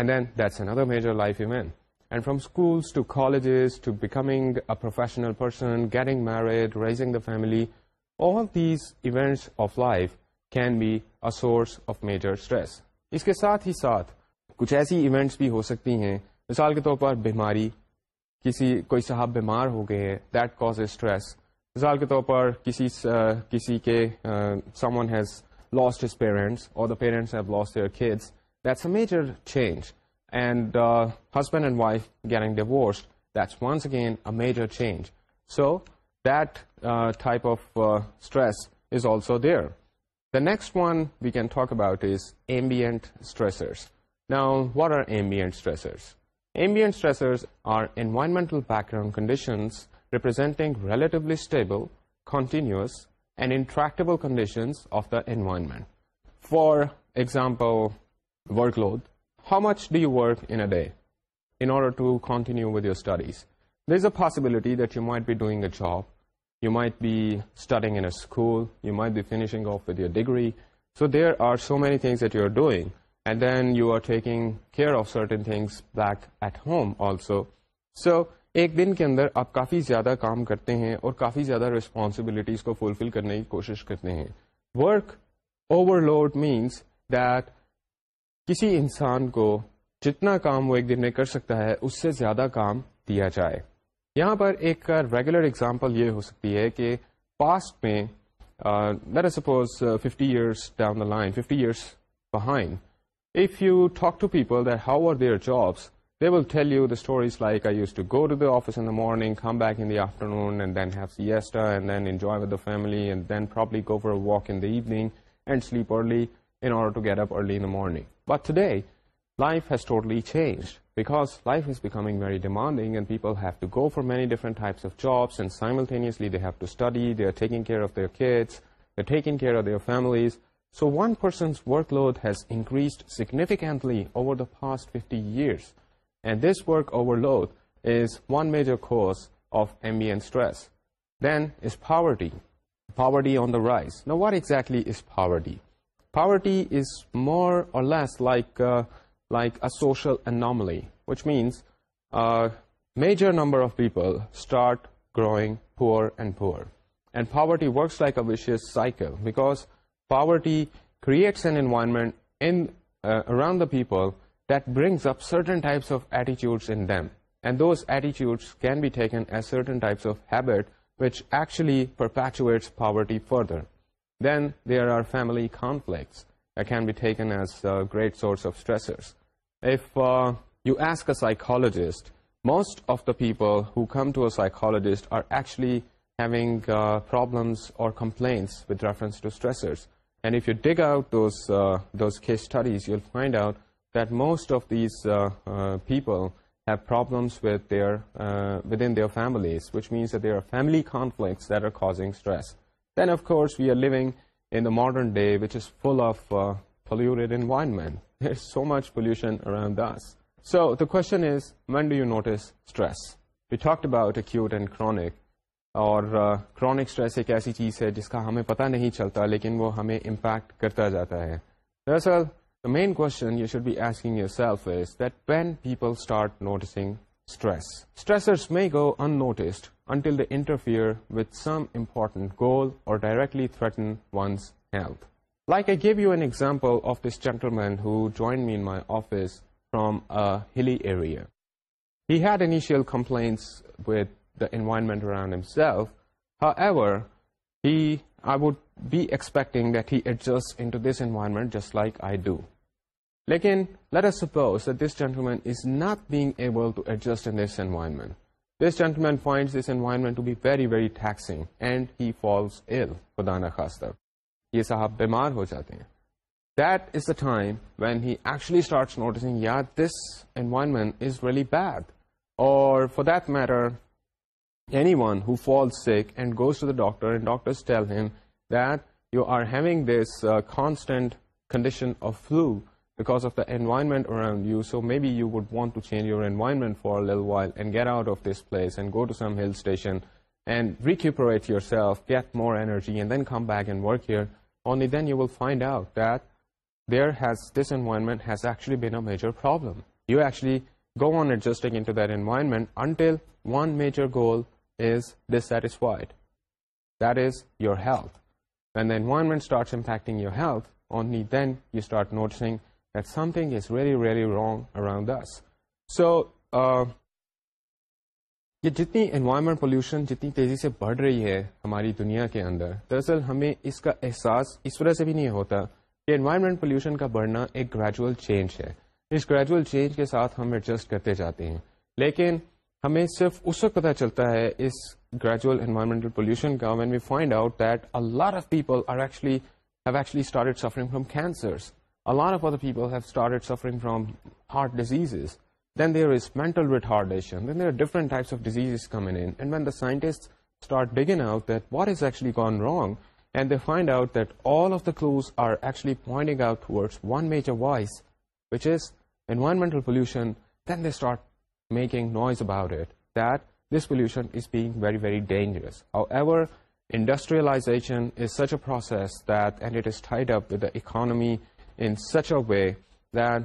and And from major life event and becoming schools to colleges to becoming person getting family, family all these events of life can be a of major stress اس کے ساتھ ہی ساتھ کچھ ایسی events بھی ہو سکتی ہیں مثال کے طور پر بیماری کسی کوئی صاحب بیمار ہو گئے ہیں دیٹ کاز اسٹریس مثال کے طور پر کسی کسی کے someone has lost his parents اور the parents have lost That's a major change. And uh, husband and wife getting divorced, that's once again a major change. So that uh, type of uh, stress is also there. The next one we can talk about is ambient stressors. Now, what are ambient stressors? Ambient stressors are environmental background conditions representing relatively stable, continuous, and intractable conditions of the environment. For example, workload how much do you work in day in order to continue with your studies there is a possibility that you might be doing a job you might be starting in a school you might be finishing off with your degree so there are so many things at you are doing and then you are taking care of certain things back at home also so ایک دن کے اندر آپ کافی زیادہ کام کرتے ہیں اور کافی زیادہ responsibilities کو فلفل کرنے کی کوشش کرتے ہیں work overload means that کسی انسان کو جتنا کام وہ ایک دن میں کر سکتا ہے اس سے زیادہ کام دیا جائے یہاں پر ایک ریگولر اگزامپل یہ ہو سکتی ہے کہ پاسٹ میں let is suppose fifty years down the line fifty years behind if you talk to people that how are their jobs they will ٹھیک you the stories like I use to go to the office in the morning come back in the end then then then have and and and enjoy with the the family go for walk in evening sleep early in order to get up early in the morning But today, life has totally changed because life is becoming very demanding and people have to go for many different types of jobs, and simultaneously they have to study, they are taking care of their kids, they're taking care of their families. So one person's workload has increased significantly over the past 50 years. And this work overload is one major cause of ambient stress. Then is poverty. Poverty on the rise. Now, what exactly is poverty? Poverty is more or less like uh, a social anomaly, which means a uh, major number of people start growing poorer and poorer. And poverty works like a vicious cycle, because poverty creates an environment in uh, around the people that brings up certain types of attitudes in them. And those attitudes can be taken as certain types of habit, which actually perpetuates poverty further. Then there are family conflicts that can be taken as a great source of stressors. If uh, you ask a psychologist, most of the people who come to a psychologist are actually having uh, problems or complaints with reference to stressors. And if you dig out those uh, case studies, you'll find out that most of these people have problems with within their families, which means that there are family conflicts that are causing stress. Modern age full of N وائن مین so much pollution so the con is when do you notice we talk about and chronic اور chronic stress ایک ایسی چیز ہے جس کا ہمیں پتہ نہیں چلتا لیکن وہ ہمیں امپیکٹ کرتا جاتا ہے دراصل مین کون people start noticing stress stressors may go unnoticed until they interfere with some important goal or directly threaten one's health. Like I gave you an example of this gentleman who joined me in my office from a hilly area. He had initial complaints with the environment around himself. However, I would be expecting that he adjusts into this environment just like I do. Again, let us suppose that this gentleman is not being able to adjust in this environment. یہ صاحب بیمار ہو جاتے ہیں for that matter anyone who falls goes to the doctor of flu because of the environment around you. So maybe you would want to change your environment for a little while and get out of this place and go to some hill station and recuperate yourself, get more energy, and then come back and work here. Only then you will find out that this environment has actually been a major problem. You actually go on adjusting into that environment until one major goal is dissatisfied. That is your health. When the environment starts impacting your health, only then you start noticing that something is really, really wrong around us. So, uh, یہ جتنی environment pollution جتنی تیزی سے بڑھ رہی ہے ہماری دنیا کے اندر دراصل ہمیں اس کا احساس اس وجہ سے بھی نہیں ہوتا کہ انوائرمنٹ پولوشن کا بڑھنا ایک گریجوئل چینج ہے اس گریجوئل چینج کے ساتھ ہم ایڈجسٹ کرتے جاتے ہیں لیکن ہمیں صرف اس وقت پتہ چلتا ہے اس گریجول انوائرمنٹل پولوشن کا when we find out that of people are actually actually have suffering from cancers a lot of other people have started suffering from heart diseases. Then there is mental retardation. Then there are different types of diseases coming in. And when the scientists start digging out that what has actually gone wrong, and they find out that all of the clues are actually pointing out towards one major vice, which is environmental pollution, then they start making noise about it, that this pollution is being very, very dangerous. However, industrialization is such a process that, and it is tied up with the economy in such a way that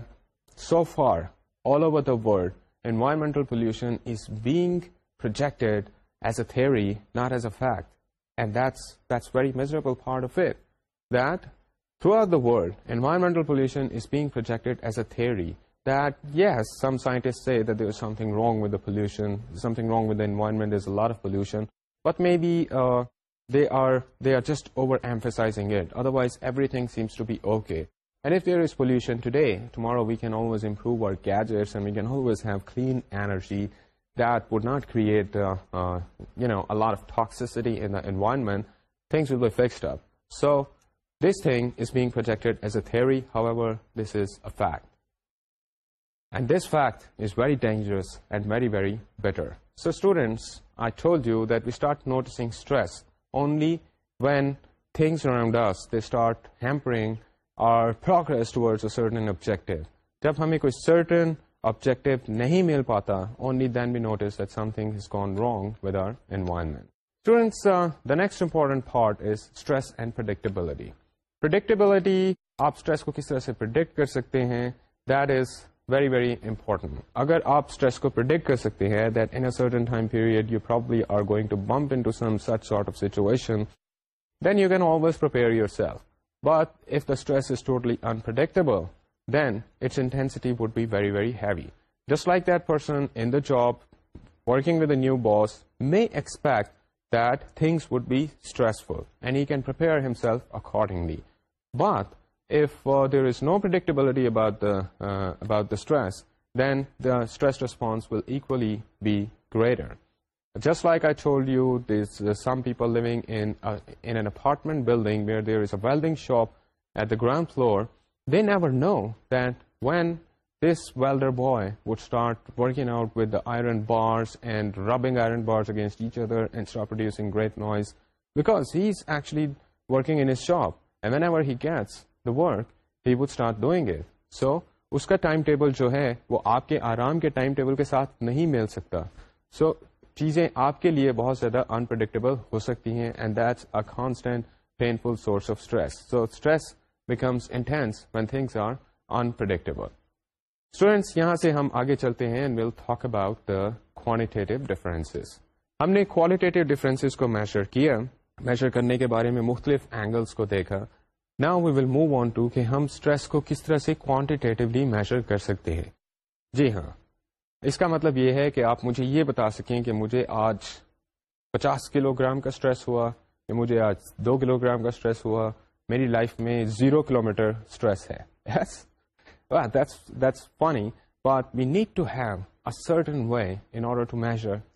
so far all over the world, environmental pollution is being projected as a theory, not as a fact. And that's very miserable part of it, that throughout the world, environmental pollution is being projected as a theory that, yes, some scientists say that there's something wrong with the pollution, something wrong with the environment, there's a lot of pollution, but maybe uh, they are just overemphasizing it. Otherwise, everything seems to be okay. And if there is pollution today, tomorrow we can always improve our gadgets and we can always have clean energy that would not create, uh, uh, a lot of toxicity in the environment. Things will be fixed up. So this thing is being projected as a theory. However, this is a fact. And this fact is very dangerous and very, very bitter. So students, I told you that we start noticing stress only when things around us, they start hampering certain objective جب ہمیں کوئی certain objective نہیں مل پاتا only then be notice something is gone wrong with our stress and predictability predictability آپ stress کو کس طرح سے پرڈکٹ کر سکتے ہیں that is very very important اگر آپ اسٹریس کو پرڈکٹ کر سکتے ہیں But if the stress is totally unpredictable, then its intensity would be very, very heavy. Just like that person in the job, working with a new boss, may expect that things would be stressful, and he can prepare himself accordingly. But if uh, there is no predictability uh, about the stress, then the stress response will equally be greater. Just like I told you these some apartment building shop at the ground فلورسٹر he gets waiting a so اس کا time table جو ہے وہ آپ کے آرام کے time table کے ساتھ نہیں مل سکتا سو چیزیں آپ کے لیے بہت زیادہ انپرڈکٹیبل ہو سکتی ہیں and that's a constant painful source of stress so stress becomes intense when things are unpredictable students یہاں سے ہم آگے چلتے ہیں and will تھاک about the quantitative difference ہم نے کوالٹیو ڈفرینس کو میشر کیا میشر کرنے کے بارے میں مختلف اینگلس کو دیکھا نا we will move on to کہ ہم اسٹریس کو کس طرح سے کوانٹیٹیولی میشر کر سکتے ہیں جی ہاں اس کا مطلب یہ ہے کہ آپ مجھے یہ بتا سکیں کہ مجھے آج پچاس کلو گرام کا اسٹریس ہوا یا مجھے آج دو کلو گرام کا اسٹریس ہوا میری لائف میں زیرو کلو میٹر اسٹریس ہے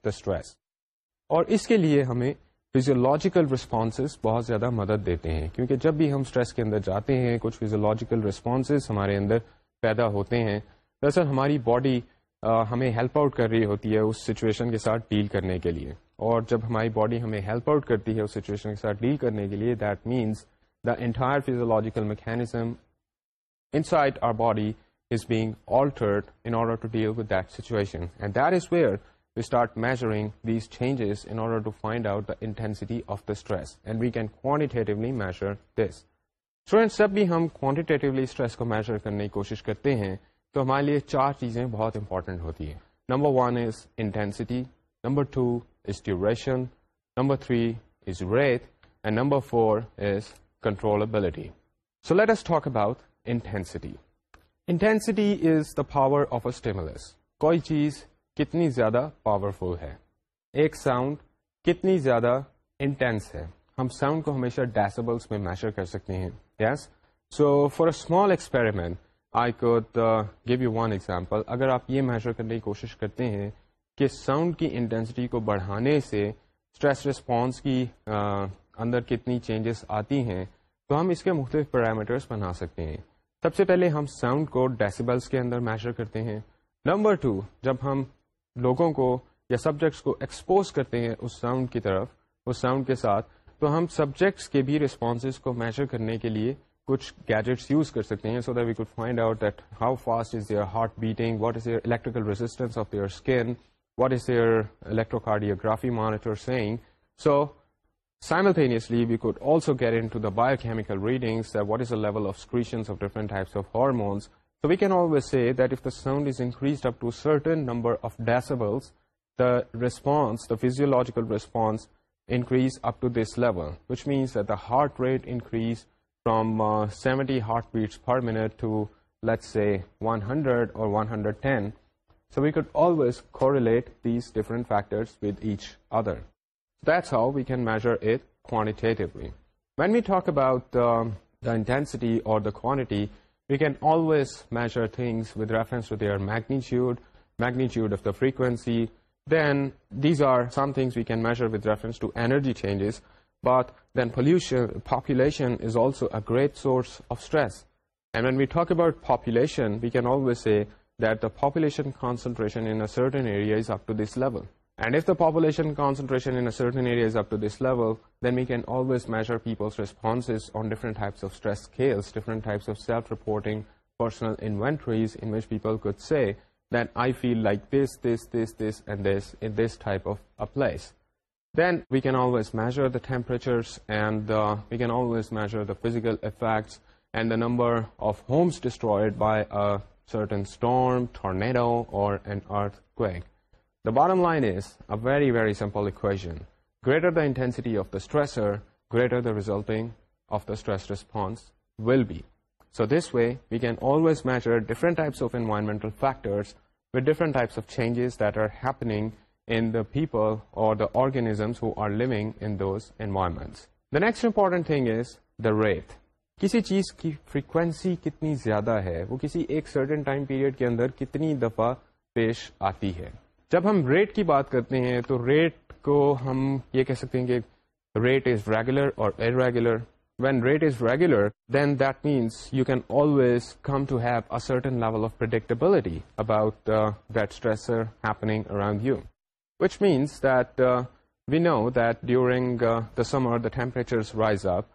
اسٹریس اور اس کے لیے ہمیں فیزیولوجیکل رسپانسز بہت زیادہ مدد دیتے ہیں کیونکہ جب بھی ہم اسٹریس کے اندر جاتے ہیں کچھ فیزیولوجیکل رسپانسز ہمارے اندر پیدا ہوتے ہیں دراصل ہماری باڈی ہمیں ہیلپ آؤٹ کر رہی ہوتی ہے اس سچویشن کے ساتھ ڈیل کرنے کے لیے اور جب ہماری باڈی ہمیں ہیلپ آؤٹ کرتی ہے اس سچویشن کے ساتھ ڈیل کرنے کے لیے that means the entire physiological mechanism inside our body is being altered in order to deal with that situation and that is where we start measuring these changes in order to find out the intensity of the stress and we can quantitatively this students جب بھی ہم quantitatively stress کو measure کرنے کی کوشش کرتے ہیں تو ہمارے لیے چار چیزیں بہت امپورٹنٹ ہوتی ہیں number one is intensity number two is duration number three is rate and number four is controllability so let us talk about intensity intensity is the power of a کوئی چیز کتنی زیادہ پاورفل ہے ایک sound کتنی زیادہ intense ہے ہم ساؤنڈ کو ہمیشہ ڈیسبلس میں میشر کر سکتے ہیں yes so for a small experiment I could give you one example اگر آپ یہ میجر کرنے کی کوشش کرتے ہیں کہ ساؤنڈ کی انٹینسٹی کو بڑھانے سے اسٹریس ریسپانس کی uh, اندر کتنی چینجز آتی ہیں تو ہم اس کے مختلف پیرامیٹرس بنا سکتے ہیں سب سے پہلے ہم ساؤنڈ کو ڈیسیبلس کے اندر میجر کرتے ہیں نمبر ٹو جب ہم لوگوں کو یا سبجیکٹس کو ایکسپوز کرتے ہیں اس ساؤنڈ کی طرف اس ساؤنڈ کے ساتھ تو ہم سبجیکٹس کے بھی رسپانسز کو میجر کرنے کے لیے کچھ گیجٹس یوز کر سکتے ہیں so that we could find out that how fast is your heart beating what is your electrical resistance of your skin what is your electrocardiography man of your so simultaneously we could also to گیر biochemical reading what is the level of ڈفرنٹس of different types of hormones so we can always see that if the sound is increase up to certain number of decibels the response the physiological response increase up to this level which means that the heart rate increase from uh, 70 heartbeats per minute to, let's say, 100 or 110. So we could always correlate these different factors with each other. That's how we can measure it quantitatively. When we talk about um, the intensity or the quantity, we can always measure things with reference to their magnitude of the frequency. Then these are some things we can measure with reference to energy changes. But then population is also a great source of stress. And when we talk about population, we can always say that the population concentration in a certain area is up to this level. And if the population concentration in a certain area is up to this level, then we can always measure people's responses on different types of stress scales, different types of self-reporting, personal inventories in which people could say that I feel like this, this, this, this, and this in this type of a place. Then we can always measure the temperatures, and uh, we can always measure the physical effects and the number of homes destroyed by a certain storm, tornado, or an earthquake. The bottom line is a very, very simple equation. Greater the intensity of the stressor, greater the resulting of the stress response will be. So this way, we can always measure different types of environmental factors with different types of changes that are happening people اور the those are The next the next important the rate کسی چیز کی frequency کتنی زیادہ ہے وہ کسی ایک سرٹن ٹائم پیریڈ کے اندر کتنی دفعہ پیش آتی ہے جب ہم ریٹ کی بات کرتے ہیں تو ریٹ کو ہم یہ کہہ سکتے ہیں کہ ریٹ از ریگولر اور irregular regular when rate is regular then that means you can always come to have certain level of predictability about that stressor happening around you which means that uh, we know that during uh, the summer the temperatures rise up,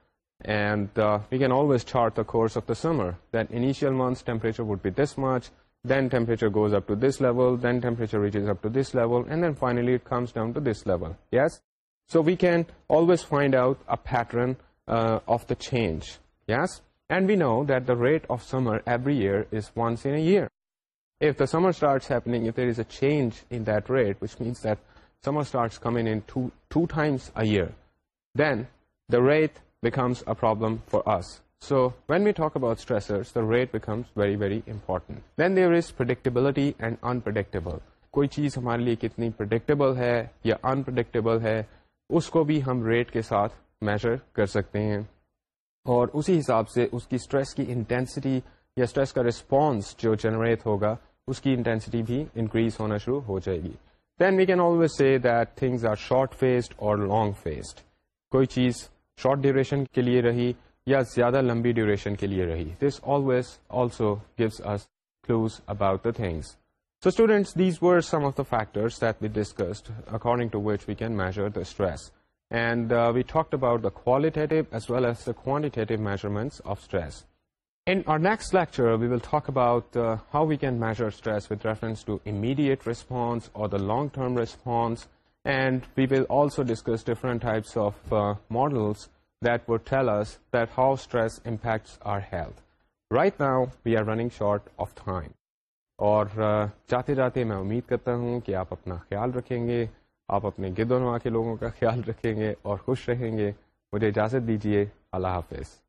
and uh, we can always chart the course of the summer, that initial months temperature would be this much, then temperature goes up to this level, then temperature reaches up to this level, and then finally it comes down to this level. Yes, so we can always find out a pattern of the change. Yes, and we know that the rate of summer every year is once in a year. if the summer starts happening, if there is a change in that rate, which means that summer starts coming in two, two times a year, then the rate becomes a problem for us. So when we talk about stressors, the rate becomes very, very important. Then there is predictability and unpredictable. کوئی چیز ہمارے لیے کتنی predictable ہے یا unpredictable ہے اس کو بھی ہم ریٹ کے ساتھ میجر کر سکتے ہیں اور اسی حساب سے اس کی اسٹریس کی انٹینسٹی یا اسٹریس کا ریسپانس جو جنریٹ ہوگا اس کی انٹینسٹی بھی انکریز ہونا شروع ہو جائے گی then we can always say that things are short faced اور لانگ فیسڈ کوئی چیز شارٹ ڈیوریشن کے لیے رہی یا زیادہ لمبی ڈیوریشن کے لیے رہی this always also gives us clues about the things so students these were some of the factors that we discussed according to which we can measure the stress and we talk about the qualitative as well as the quantitative measurements of stress in uh, of lecture we will will about how we can stress impacts reference or long term response we will also discuss time. اور uh, جاتے جاتے میں امید کرتا ہوں کہ آپ اپنا خیال رکھیں گے آپ اپنے گد و نما کے لوگوں کا خیال رکھیں گے اور خوش رہیں گے مجھے اجازت دیجیے اللہ حافظ